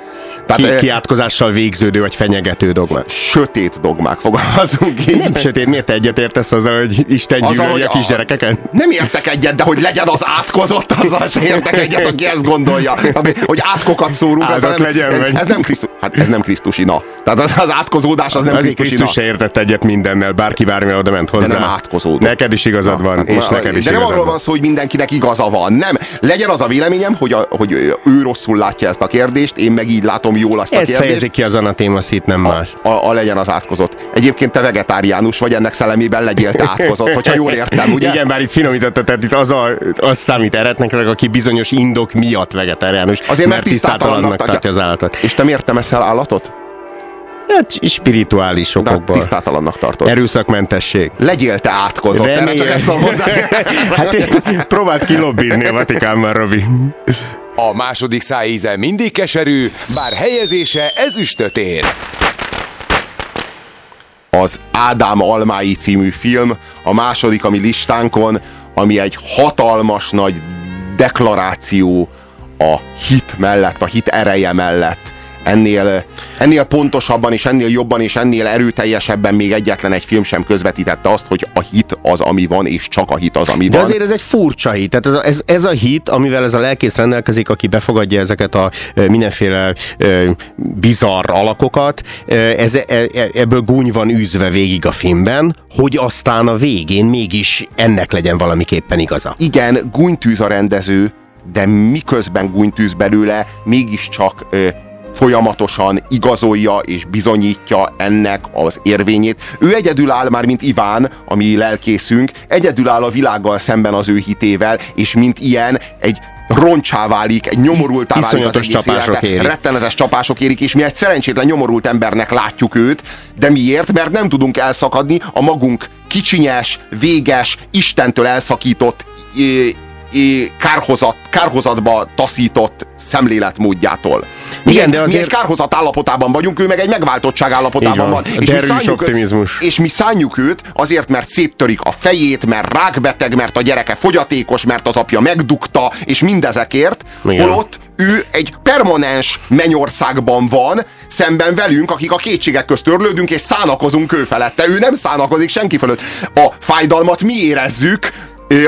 Ki, eh, kiátkozással végződő vagy fenyegető dogma. Sötét dogmák, fogalmazunk így. Nem sötét, miért te egyetértesz azzal, hogy Isten hogy a kisgyerekeket? Nem értek egyet, de hogy legyen az átkozott, azzal se értek egyet, aki ezt gondolja. Tehát, hogy átkokat szórunk, ez, Áldott nem, legyen, ez, vagy- ez nem Krisztus, hát ez nem Krisztusi, na. Tehát az, az átkozódás az nem Krisztusi, Krisztus se értett egyet mindennel, bárki bármilyen oda ment hozzá. De nem átkozódott. Neked is igazad van, Hát, és ma- neked is De nem arról van. szó, hogy mindenkinek igaza van. Nem. Legyen az a véleményem, hogy, a, hogy ő rosszul látja ezt a kérdést, én meg így látom jól azt a Ez kérdést. fejezik ki az anatéma szít, nem más. A, a, legyen az átkozott. Egyébként te vegetáriánus vagy, ennek szellemében legyél te átkozott, hogyha jól értem, ugye? Igen, bár itt finomította, tehát itt az, a, az számít eretnek, aki bizonyos indok miatt vegetáriánus, Azért, mert tisztátalannak tisztátalannak tartja az állatot. És te miért nem eszel állatot? Hát spirituális okokból. tisztátalannak tartod. Erőszakmentesség. Legyél te átkozott, erre csak ezt tudom mondani. hát próbált kilobbizni a Vatikánban, Robi. A második szájíze mindig keserű, bár helyezése ezüstöt ér. az Ádám Almái című film, a második, ami listánkon, ami egy hatalmas nagy deklaráció a hit mellett, a hit ereje mellett. Ennél, ennél pontosabban és ennél jobban és ennél erőteljesebben még egyetlen egy film sem közvetítette azt, hogy a hit az, ami van, és csak a hit az, ami De van. azért ez egy furcsa hit. Tehát ez a, ez, ez a hit, amivel ez a lelkész rendelkezik, aki befogadja ezeket a ö, mindenféle ö, bizarr alakokat, ez, e, e, ebből gúny van űzve végig a filmben, hogy aztán a végén mégis ennek legyen valamiképpen igaza. Igen, gúnytűz a rendező, de miközben gúnytűz belőle, mégiscsak ö, folyamatosan igazolja és bizonyítja ennek az érvényét. Ő egyedül áll már, mint Iván, ami lelkészünk, egyedül áll a világgal szemben az ő hitével, és mint ilyen egy roncsá válik, egy nyomorultá válik az egész csapások élete. érik. Rettenetes csapások érik, és mi egy szerencsétlen nyomorult embernek látjuk őt, de miért? Mert nem tudunk elszakadni a magunk kicsinyes, véges, Istentől elszakított kárhozat, kárhozatba taszított szemléletmódjától. Mi, Igen, egy, de mi azért- egy kárhozat állapotában vagyunk, ő meg egy megváltottság állapotában van. van. A mi szánjuk őt- optimizmus. és mi szánjuk őt azért, mert széttörik a fejét, mert rákbeteg, mert a gyereke fogyatékos, mert az apja megdukta, és mindezekért, Igen. holott ő egy permanens mennyországban van, szemben velünk, akik a kétségek közt törlődünk, és szánakozunk ő felette. Ő nem szánakozik senki fölött. A fájdalmat mi érezzük,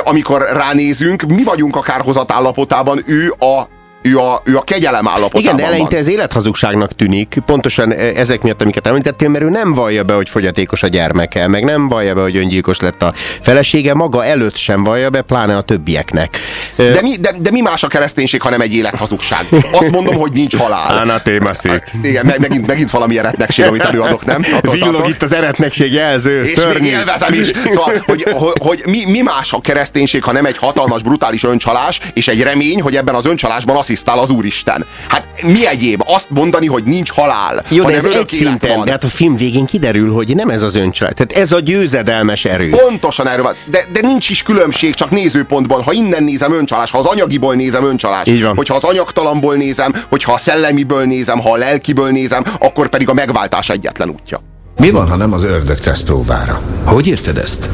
amikor ránézünk, mi vagyunk a kárhozat állapotában, ő a, ő a, ő a kegyelem állapotában Igen, de eleinte van. ez élethazugságnak tűnik, pontosan e- ezek miatt, amiket említettél, mert ő nem vallja be, hogy fogyatékos a gyermeke, meg nem vallja be, hogy öngyilkos lett a felesége, maga előtt sem vallja be, pláne a többieknek. De mi, de, de mi más a kereszténység, hanem egy élethazugság? Azt mondom, hogy nincs halál. Anatémaszét. Igen, meg, megint, megint valami eretnekség, amit előadok, nem? Attól Villog itt az eretnekség jelző, És szörnyű. még élvezem is. Szóval, hogy, hogy, hogy mi, mi más a kereszténység, ha nem egy hatalmas, brutális öncsalás, és egy remény, hogy ebben az öncsalásban asszisztál az Úristen. Hát mi egyéb? Azt mondani, hogy nincs halál, Jó, de ez egy szinten, van. de hát a film végén kiderül, hogy nem ez az öncsalád. Tehát ez a győzedelmes erő. Pontosan erről van. De, de nincs is különbség, csak nézőpontban. Ha innen nézem öncsalás, ha az anyagiból nézem öncsalás, Így van. hogyha az anyagtalamból nézem, hogyha a szellemiből nézem, ha a lelkiből nézem, akkor pedig a megváltás egyetlen útja. Mi van, ha nem az ördög tesz próbára? Hogy érted ezt?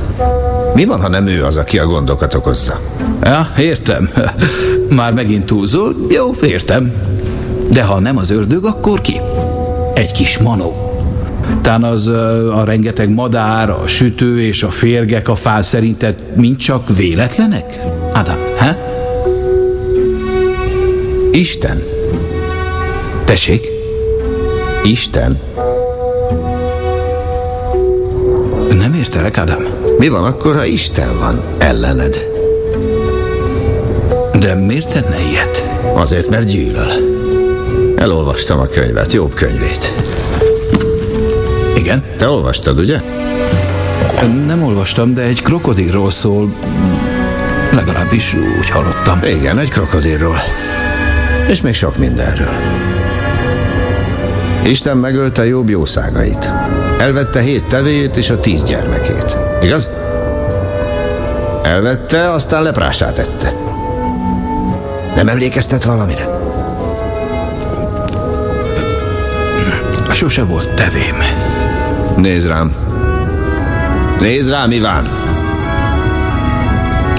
Mi van, ha nem ő az, aki a gondokat okozza? Ja, értem. Már megint túlzol? Jó, értem. De ha nem az ördög, akkor ki? Egy kis manó. Tán az a rengeteg madár, a sütő és a férgek a fál szerinted mind csak véletlenek? Ádám, he? Isten. Tessék? Isten? Nem értelek, Ádám. Mi van akkor, ha Isten van ellened? De miért tenne ilyet? Azért, mert gyűlöl. Elolvastam a könyvet, jobb könyvét. Igen? Te olvastad, ugye? Nem olvastam, de egy krokodilról szól. Legalábbis úgy hallottam. Igen, egy krokodilról. És még sok mindenről. Isten megölte Jobb jószágait. Elvette hét tevéjét és a tíz gyermekét. Igaz? Elvette, aztán leprását tette. Nem emlékeztet valamire? Sose volt tevém. Nézd rám. Nézd rám, Iván.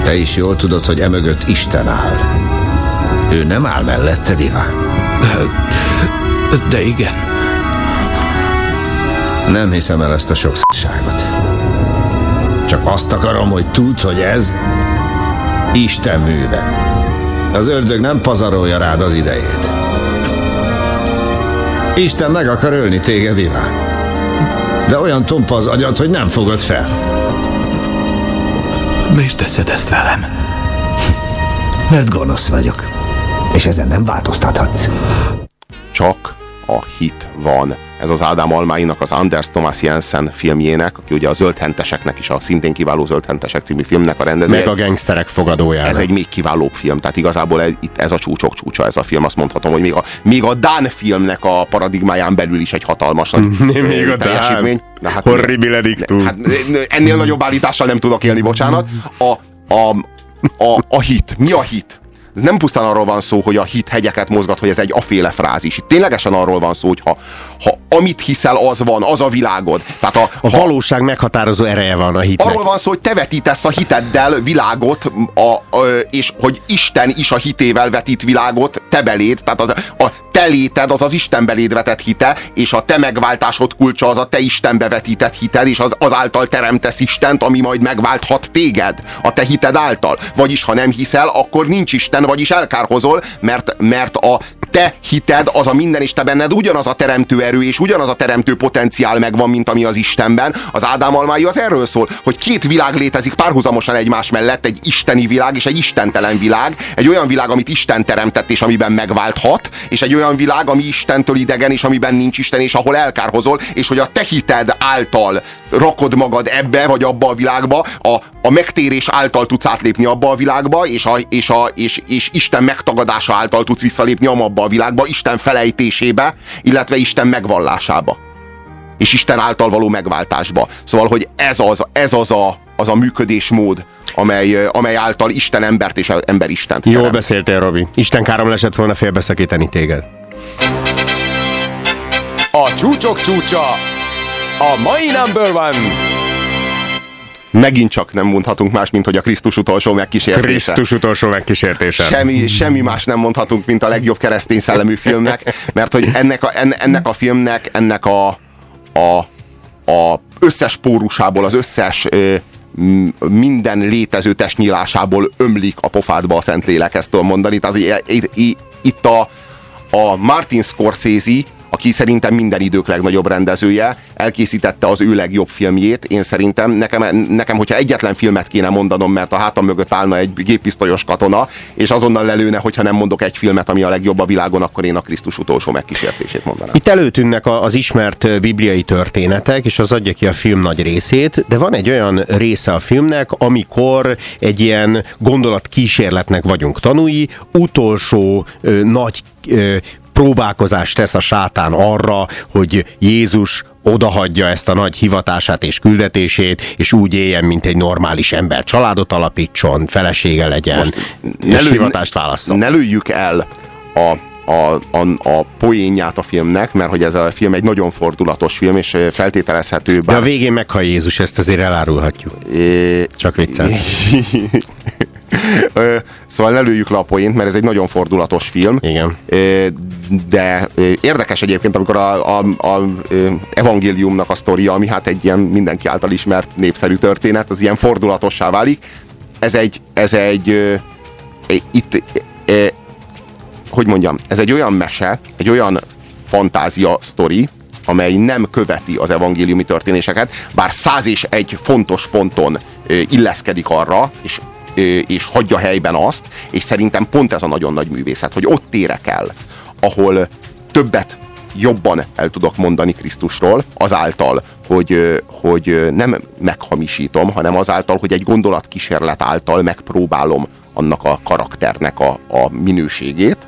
Te is jól tudod, hogy emögött Isten áll. Ő nem áll melletted, Iván. De igen. Nem hiszem el ezt a sokszínságot. Csak azt akarom, hogy tudd, hogy ez Isten műve. Az ördög nem pazarolja rád az idejét. Isten meg akar ölni téged, Iván. De olyan tompa az agyad, hogy nem fogod fel. Miért teszed ezt velem? Mert gonosz vagyok. És ezen nem változtathatsz. Csak a hit van. Ez az Ádám Almáinak, az Anders Thomas Jensen filmjének, aki ugye a Zöldhenteseknek is, a szintén kiváló Zöldhentesek című filmnek a rendezője. Meg a gangsterek fogadójának. Ez egy még kiválóbb film, tehát igazából ez, itt ez a csúcsok csúcsa, ez a film, azt mondhatom, hogy még a, még a Dán filmnek a paradigmáján belül is egy hatalmas nagy Még a teljesítmény. Na, hát, Horribile dictum. Hát, ennél nagyobb állítással nem tudok élni, bocsánat. A, a, a, a hit. Mi a hit? Ez nem pusztán arról van szó, hogy a hit hegyeket mozgat, hogy ez egy aféle frázis. Itt ténylegesen arról van szó, hogy ha, ha amit hiszel, az van, az a világod. Tehát a, A valóság meghatározó ereje van a hitnek. Arról van szó, hogy te vetítesz a hiteddel világot, a, a, és hogy Isten is a hitével vetít világot te beléd, tehát az, a te léted az az Isten beléd vetett hite, és a te megváltásod kulcsa az a te Istenbe vetített hited, és az, azáltal teremtesz Istent, ami majd megválthat téged, a te hited által. Vagyis, ha nem hiszel, akkor nincs Isten, vagyis elkárhozol, mert, mert a te hited az a minden, és te benned ugyanaz a teremtő erő, és ugyanaz a teremtő potenciál megvan, mint ami az Istenben. Az Ádám almái az erről szól, hogy két világ létezik párhuzamosan egymás mellett, egy isteni világ és egy istentelen világ, egy olyan világ, amit Isten teremtett, és amiben megválthat, és egy olyan világ, ami Istentől idegen, és amiben nincs Isten, és ahol elkárhozol, és hogy a te hited által rakod magad ebbe, vagy abba a világba, a, a megtérés által tudsz átlépni abba a világba, és, a, és, a, és, és Isten megtagadása által tudsz visszalépni abba a világba, Isten felejtésébe, illetve Isten megvallásába. És Isten által való megváltásba. Szóval, hogy ez az, ez az a, az a működésmód, amely, amely által Isten embert és ember Istent Jól teremt. beszéltél, Robi. Isten károm esett volna félbeszakítani téged. A csúcsok csúcsa, a mai number one. Megint csak nem mondhatunk más, mint hogy a Krisztus utolsó megkísértése. Krisztus utolsó megkísértése. Semmi, semmi más nem mondhatunk, mint a legjobb keresztény szellemű filmnek, mert hogy ennek a, enne- ennek a filmnek, ennek a, a, a összes pórusából, az összes ö, minden létező testnyílásából ömlik a pofádba a Szentlélek, ezt tudom mondani. Tehát itt a, a Martin Scorsese, aki szerintem minden idők legnagyobb rendezője, elkészítette az ő legjobb filmjét. Én szerintem, nekem, nekem hogyha egyetlen filmet kéne mondanom, mert a hátam mögött állna egy géppisztolyos katona, és azonnal lelőne, hogyha nem mondok egy filmet, ami a legjobb a világon, akkor én a Krisztus utolsó megkísértését mondanám. Itt előtűnnek az ismert bibliai történetek, és az adja ki a film nagy részét, de van egy olyan része a filmnek, amikor egy ilyen gondolatkísérletnek vagyunk tanúi, utolsó ö, nagy próbálkozást tesz a sátán arra, hogy Jézus odahagyja ezt a nagy hivatását és küldetését, és úgy éljen, mint egy normális ember. Családot alapítson, felesége legyen, és lő- hivatást válasszon. Ne lőjük el a, a, a, a poénját a filmnek, mert hogy ez a film egy nagyon fordulatos film, és feltételezhető. De a végén meghal Jézus, ezt azért elárulhatjuk. Csak viccel. Szóval ne lőjük le a poént, mert ez egy nagyon fordulatos film. Igen. De érdekes egyébként, amikor a, a, a evangéliumnak a sztoria, ami hát egy ilyen mindenki által ismert népszerű történet, az ilyen fordulatossá válik. Ez egy, ez egy itt, hogy mondjam, ez egy olyan mese, egy olyan fantázia sztori, amely nem követi az evangéliumi történéseket, bár száz és egy fontos ponton illeszkedik arra, és, és hagyja helyben azt, és szerintem pont ez a nagyon nagy művészet, hogy ott érek el, ahol többet jobban el tudok mondani Krisztusról, azáltal, hogy, hogy nem meghamisítom, hanem azáltal, hogy egy gondolatkísérlet által megpróbálom annak a karakternek a, a minőségét,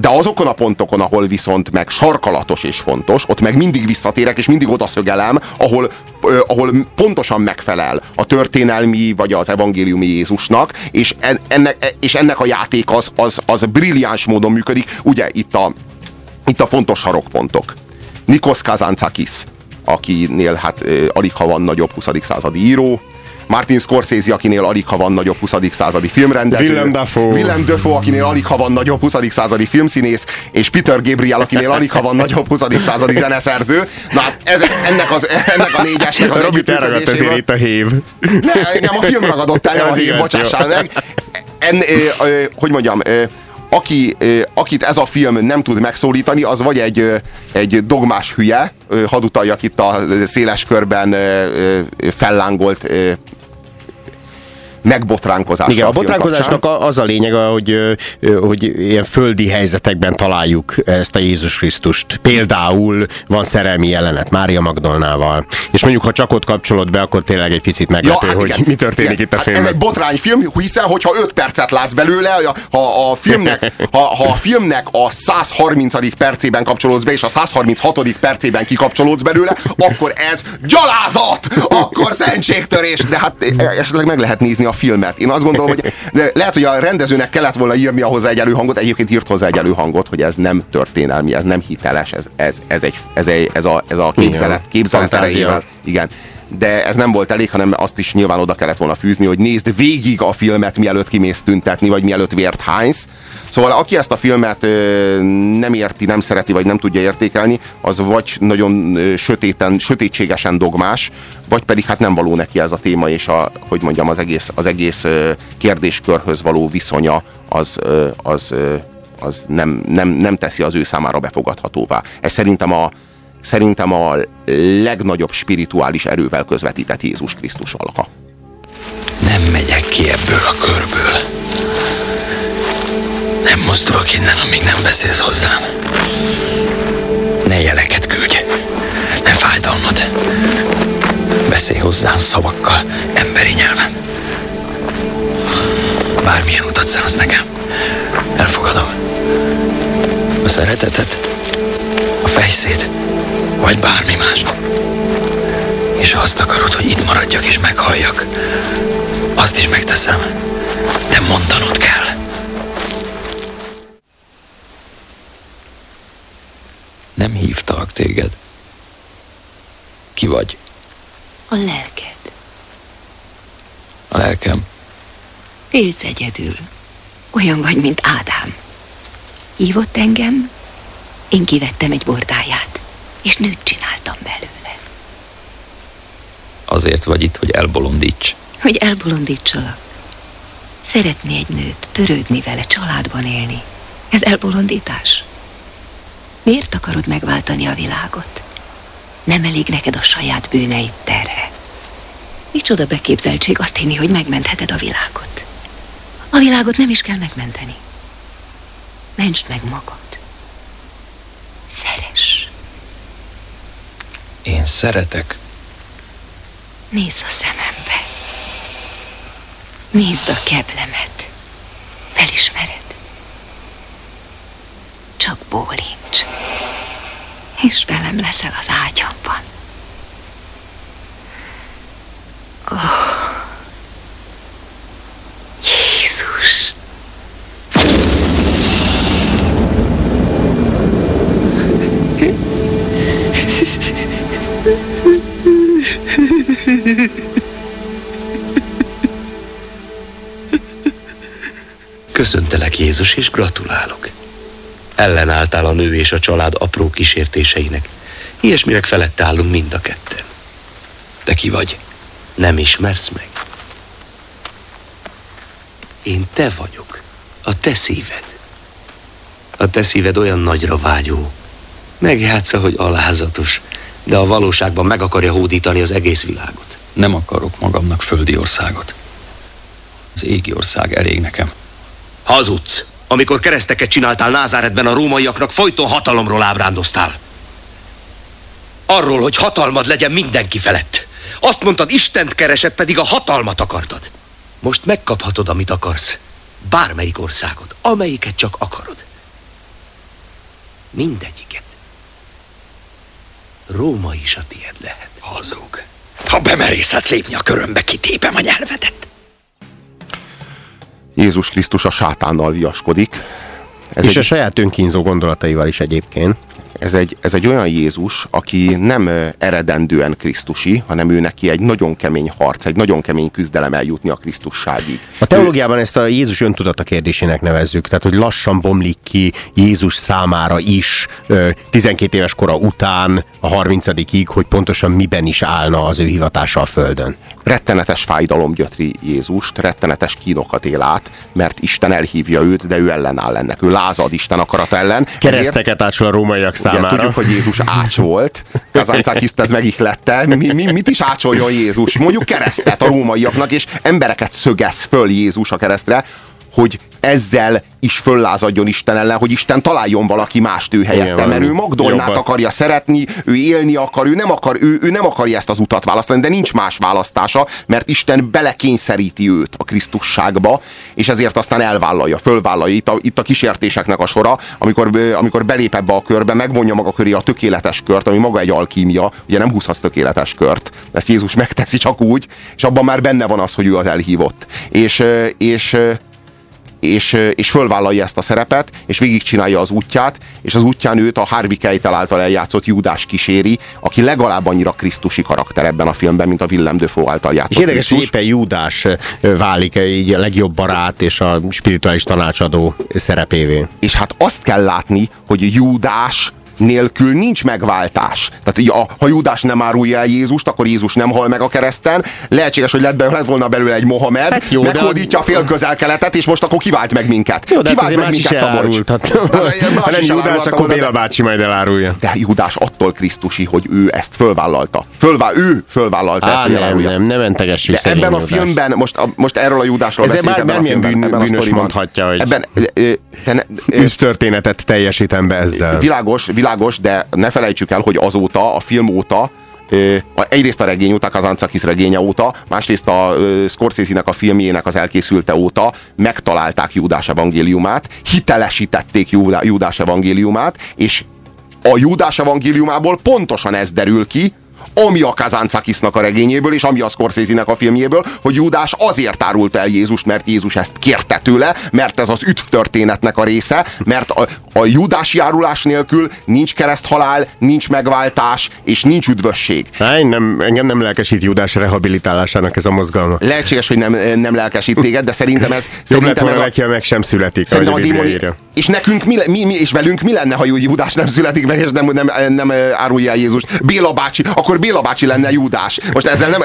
de azokon a pontokon, ahol viszont meg sarkalatos és fontos, ott meg mindig visszatérek, és mindig odaszögelem, ahol, ö, ahol pontosan megfelel a történelmi, vagy az evangéliumi Jézusnak, és, en, ennek, és ennek a játék az, az, az brilliáns módon működik. Ugye itt a, itt a fontos sarokpontok. Nikos Kazantzakis, akinél hát ö, alig ha van nagyobb 20. századi író, Martin Scorsese, akinél alig ha van nagyobb 20. századi filmrendező. Willem Dafoe. Willem Dafoe, akinél alig ha van nagyobb 20. századi filmszínész, és Peter Gabriel, akinél alig ha van nagyobb 20. századi zeneszerző. Na hát ez, ennek, az, ennek a négyesnek az elragadt azért együttműködéséből- itt a hév. ne, engem a film ragadott el, Az az igaz, bocsássál meg. En, ö, ö, hogy mondjam, ö, aki, akit ez a film nem tud megszólítani, az vagy egy, egy dogmás hülye, hadd utaljak itt a széles körben fellángolt ö, megbotránkozása. Igen, a film botránkozásnak a- az a lényeg, hogy, hogy ilyen földi helyzetekben találjuk ezt a Jézus Krisztust. Például van szerelmi jelenet Mária Magdolnával, és mondjuk, ha csak ott kapcsolod be, akkor tényleg egy picit meglepő, hát hogy igen, mi történik igen. itt a Hát Ez filmben. egy botrányfilm, hiszen hogyha 5 percet látsz belőle, ha a filmnek, ha, ha a filmnek a 130. percében kapcsolódsz be, és a 136. percében kikapcsolódsz belőle, akkor ez gyalázat! Akkor szentségtörés! De hát esetleg meg lehet nézni a filmet. Én azt gondolom, hogy de lehet, hogy a rendezőnek kellett volna írni hozzá egy előhangot, egyébként írt hozzá egy előhangot, hogy ez nem történelmi, ez nem hiteles, ez, ez, ez, egy, ez, egy, ez, a, ez a képzelet, képzelet erejével. Igen. De ez nem volt elég, hanem azt is nyilván oda kellett volna fűzni, hogy nézd végig a filmet, mielőtt kimész tüntetni, vagy mielőtt vért hánysz. Szóval aki ezt a filmet ö, nem érti, nem szereti, vagy nem tudja értékelni, az vagy nagyon ö, sötéten, sötétségesen dogmás, vagy pedig hát nem való neki ez a téma, és a, hogy mondjam, az egész, az egész ö, kérdéskörhöz való viszonya az, ö, az, ö, az nem, nem, nem teszi az ő számára befogadhatóvá. Ez szerintem a, szerintem a legnagyobb spirituális erővel közvetített Jézus Krisztus alka. Nem megyek ki ebből a körből. Nem mozdulok innen, amíg nem beszélsz hozzám. Ne jeleket küldj, ne fájdalmat. Beszélj hozzám szavakkal, emberi nyelven. Bármilyen utat szánsz nekem, elfogadom. A szeretetet, a fejszét, vagy bármi más. És ha azt akarod, hogy itt maradjak és meghalljak, azt is megteszem. De mondanod kell. Nem hívtalak téged. Ki vagy? A lelked. A lelkem. Élsz egyedül. Olyan vagy, mint Ádám. Hívott engem, én kivettem egy bordáját, és nőt csináltam belőle, Azért vagy itt, hogy elbolondíts. hogy elbolondítsalak. Szeretni egy nőt, törődni vele, családban élni. Ez elbolondítás. Miért akarod megváltani a világot? Nem elég neked a saját bűneid terhe. Micsoda beképzeltség azt hinni, hogy megmentheted a világot. A világot nem is kell megmenteni. Mentsd meg magad. Szeres. Én szeretek. Nézz a szemembe. Nézd a keblemet. Felismered? Csak bólincs. És velem leszel az ágyamban. Oh. Jézus! Köszöntelek Jézus, és gratulálok. Ellenálltál a nő és a család apró kísértéseinek. Ilyesminek felette állunk mind a ketten. Te ki vagy? Nem ismersz meg? Én te vagyok. A te szíved. A te szíved olyan nagyra vágyó. Megjátsza, hogy alázatos, de a valóságban meg akarja hódítani az egész világot. Nem akarok magamnak földi országot. Az égi ország elég nekem. Hazudsz! Amikor kereszteket csináltál Názáretben a rómaiaknak, folyton hatalomról ábrándoztál. Arról, hogy hatalmad legyen mindenki felett. Azt mondtad, Istent keresed, pedig a hatalmat akartad. Most megkaphatod, amit akarsz. Bármelyik országot, amelyiket csak akarod. Mindegyiket. Róma is a tied lehet. Hazug. Ha bemerészelsz lépni a körömbe, kitépem a nyelvedet. Jézus Krisztus a sátánnal viaskodik. Ez és egy... a saját önkínzó gondolataival is egyébként. Ez egy, ez egy olyan Jézus, aki nem eredendően Krisztusi, hanem ő neki egy nagyon kemény harc, egy nagyon kemény küzdelem eljutni a Krisztusságig. A teológiában ezt a Jézus öntudata kérdésének nevezzük, tehát hogy lassan bomlik ki Jézus számára is ö, 12 éves kora után a 30 hogy pontosan miben is állna az ő hivatása a Földön. Rettenetes fájdalom gyötri Jézust, rettenetes kínokat él át, mert Isten elhívja őt, de ő ellenáll ennek. Ő lázad Isten akarat ellen. Kereszteket átsol a rómaiak számára. Ugye, tudjuk, hogy Jézus ács volt. Kazancákiszt ez megihlette. Mi, mi, mit is ácsoljon Jézus? Mondjuk keresztet a rómaiaknak, és embereket szögesz föl Jézus a keresztre, hogy ezzel is föllázadjon Isten ellen, hogy Isten találjon valaki mást ő helyette, Igen, mert ő Magdolnát jobban. akarja szeretni, ő élni akar, ő nem, akar ő, ő nem akarja ezt az utat választani, de nincs más választása, mert Isten belekényszeríti őt a Krisztusságba, és ezért aztán elvállalja, fölvállalja. Itt a, itt a kísértéseknek a sora, amikor, amikor belép ebbe a körbe, megvonja maga köré a tökéletes kört, ami maga egy alkímia, ugye nem húzhatsz tökéletes kört. Ezt Jézus megteszi csak úgy, és abban már benne van az, hogy ő az elhívott. És, és és, és fölvállalja ezt a szerepet, és végigcsinálja az útját, és az útján őt a Harvey Keitel által eljátszott Júdás kíséri, aki legalább annyira krisztusi karakter ebben a filmben, mint a Willem Dafoe által játszott És érdekes, hogy éppen Júdás válik így a legjobb barát és a spirituális tanácsadó szerepévé. És hát azt kell látni, hogy Júdás nélkül nincs megváltás. Tehát így a, ha Júdás nem árulja el Jézust, akkor Jézus nem hal meg a kereszten. Lehetséges, hogy lett, be, lett volna belőle egy Mohamed, Hát jó, meghódítja a fél közel-keletet, és most akkor kivált meg minket. Jó, de hát kivált más is Szabolcs. elárultat. Hát, más Ha nem Júdás, akkor Béla bácsi majd elárulja. De Júdás attól Krisztusi, hogy ő ezt fölvállalta. Fölvá, ő fölvállalta ezt, Á, hogy nem, elárulja. nem, nem mentegessük De ebben a filmben, most, a, most erről a Júdásról Ezzel beszélünk ebben a filmben, bűn- ebben a bűnös mondhatja, hogy- Ebben, ö, Üdvtörténetet teljesítem be ezzel. Világos, világos, de ne felejtsük el, hogy azóta, a film óta, egyrészt a regény óta, Kazancakis regénye óta, másrészt a Scorsese-nek a filmjének az elkészülte óta megtalálták Júdás evangéliumát, hitelesítették Júdá- Júdás evangéliumát, és a Júdás evangéliumából pontosan ez derül ki, ami a Kazancakisnak a regényéből, és ami a Scorsese-nek a filmjéből, hogy Júdás azért árult el Jézust, mert Jézus ezt kérte tőle, mert ez az üdv történetnek a része, mert a, a Júdási árulás nélkül nincs kereszthalál, nincs megváltás, és nincs üdvösség. Én nem, engem nem lelkesít Júdás rehabilitálásának ez a mozgalma. Lehetséges, hogy nem, nem lelkesít téged, de szerintem ez... Jobb lett szerintem volna neki, meg sem születik, Szerintem a démoni... És nekünk mi, mi, mi, és velünk mi lenne, ha Júdás nem születik meg, és nem, nem, nem árulja el Jézust? Béla bácsi, akkor Béla bácsi lenne Júdás. Most ezzel nem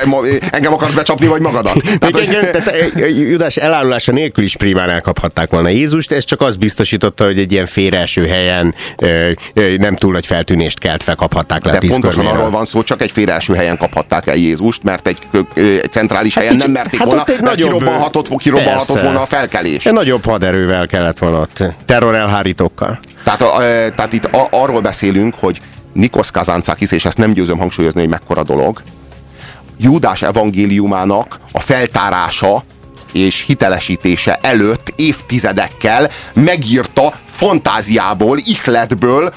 engem akarsz becsapni, vagy magadat? Tehát, hogy- engem, tehát eh, Judás elárulása nélkül is primán elkaphatták volna Jézust, ez csak az biztosította, hogy egy ilyen félreeső helyen ö, nem túl nagy feltűnést keltve kaphatták le de pontosan arról van szó, csak egy félreeső helyen kaphatták el Jézust, mert egy, egy centrális helyen így- nem merték hát volna, egy nagyobb, kirobbanhatott, kirobbanhatott volna a felkelés. Egy nagyobb haderővel kellett volna ott, terror elhárítókkal. Tehát, a, tehát itt a, arról beszélünk, hogy Nikos Kazancakis, és ezt nem győzöm hangsúlyozni, hogy mekkora dolog, Júdás evangéliumának a feltárása és hitelesítése előtt évtizedekkel megírta fantáziából, ihletből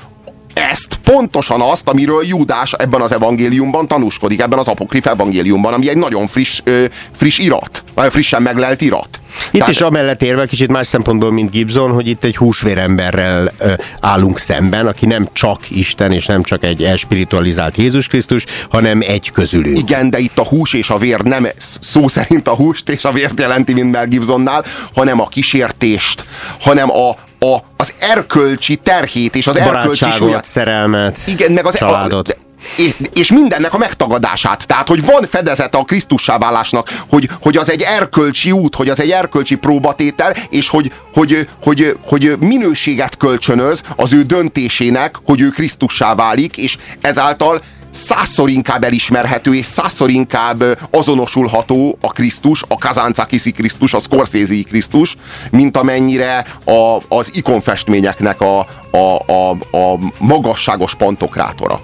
ezt, pontosan azt, amiről Júdás ebben az evangéliumban tanúskodik, ebben az apokrif evangéliumban, ami egy nagyon friss, ö, friss irat, vagy frissen meglelt irat. Itt Tehát... is amellett érve kicsit más szempontból, mint Gibson, hogy itt egy húsvéremberrel ö, állunk szemben, aki nem csak Isten, és nem csak egy elspiritualizált Jézus Krisztus, hanem egy közülünk. Igen, de itt a hús és a vér nem szó szerint a húst és a vért jelenti, mint Mel Gibsonnál, hanem a kísértést, hanem a, a, az erkölcsi terhét és az erkölcsi súlyát. szerelmet, Igen, meg az családot. A, és, és mindennek a megtagadását. Tehát, hogy van fedezete a Krisztussá válásnak, hogy, hogy az egy erkölcsi út, hogy az egy erkölcsi próbatétel, és hogy, hogy, hogy, hogy minőséget kölcsönöz az ő döntésének, hogy ő Krisztussá válik, és ezáltal százszor inkább elismerhető, és százszor inkább azonosulható a Krisztus, a Kazancakiszi Krisztus, a Scorsese Krisztus, mint amennyire a, az ikonfestményeknek a, a, a, a magasságos pantokrátora.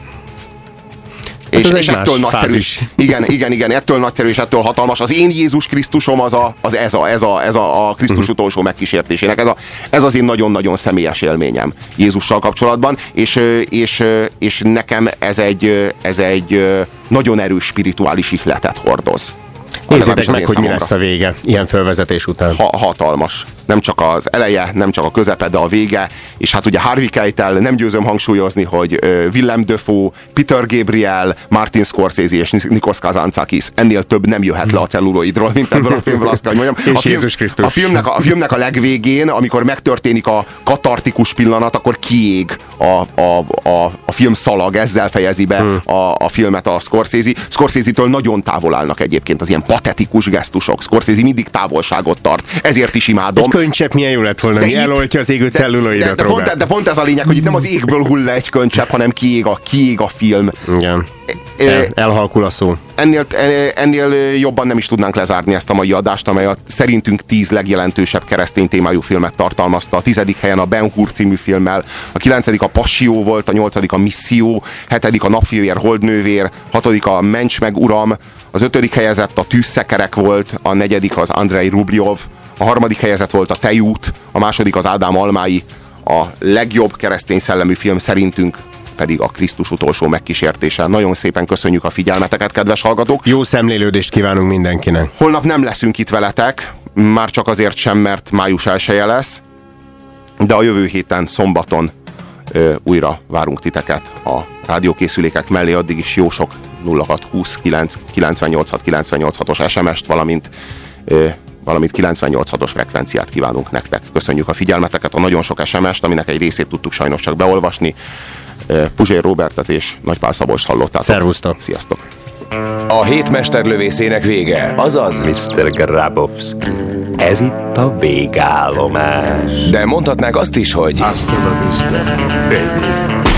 Hát és, ez és ettől nagyszerű. fázis. Igen, igen, igen, ettől nagyszerű és ettől hatalmas. Az én Jézus Krisztusom az, a, az ez, a, ez, a, ez a, a Krisztus Mhm. utolsó megkísértésének. Ez, a, ez az én nagyon-nagyon személyes élményem Jézussal kapcsolatban, és, és, és nekem ez egy, ez egy nagyon erős spirituális ihletet hordoz. Nézzétek meg, hogy mi lesz a vége ilyen fölvezetés után. Ha, hatalmas. Nem csak az eleje, nem csak a közepe, de a vége. És hát ugye Harvey Keitel, nem győzöm hangsúlyozni, hogy Willem Dafoe, Peter Gabriel, Martin Scorsese és Nikos Kazantzakis ennél több nem jöhet le a celluloidról, mint ebből a filmből, azt kell, hogy mondjam. A, film, Jézus Krisztus. a, filmnek, a, a filmnek a legvégén, amikor megtörténik a katartikus pillanat, akkor kiég a, a, a, a film szalag, ezzel fejezi be Hmm. a, a filmet a Scorsese. Scorsese-től nagyon távol állnak egyébként az ilyen patetikus gesztusok. Scorsese mindig távolságot tart. Ezért is imádom. Könycsepp milyen jó lett volna, mi itt- eloltja az égő de, de, de, pont, de pont ez a lényeg, hogy itt nem az égből hull egy könycsepp, hanem kiég a, kiég a film. Igen. El, elhalkul a szó. Ennél, ennél jobban nem is tudnánk lezárni ezt a mai adást, amely a szerintünk tíz legjelentősebb keresztény témájú filmet tartalmazta. A tizedik helyen a Ben Hur című filmmel, a kilencedik a Passió volt, a nyolcadik a Misszió, hetedik a Napfévér Holdnővér, hatodik a Mencs meg Uram, az ötödik helyezett a Tűzszekerek volt, a negyedik az Andrei Rubljov, a harmadik helyezett volt a Tejút, a második az Ádám Almái, a legjobb keresztény szellemű film szerintünk pedig a Krisztus utolsó megkísértése. Nagyon szépen köszönjük a figyelmeteket, kedves hallgatók! Jó szemlélődést kívánunk mindenkinek! Holnap nem leszünk itt veletek, már csak azért sem, mert május elsője lesz, de a jövő héten, szombaton ö, újra várunk titeket a rádiókészülékek mellé, addig is jó sok 0620 986 986-os SMS-t, valamint ö, valamint 98.6-os frekvenciát kívánunk nektek. Köszönjük a figyelmeteket, a nagyon sok SMS-t, aminek egy részét tudtuk sajnos csak beolvasni. Puzsér Robertet és Nagypál Szabolcs hallottátok. Szervusztok! Sziasztok! A hétmesterlövészének vége, azaz... Mr. Grabowski, ez itt a végállomás. De mondhatnák azt is, hogy... Hasta la vista, baby.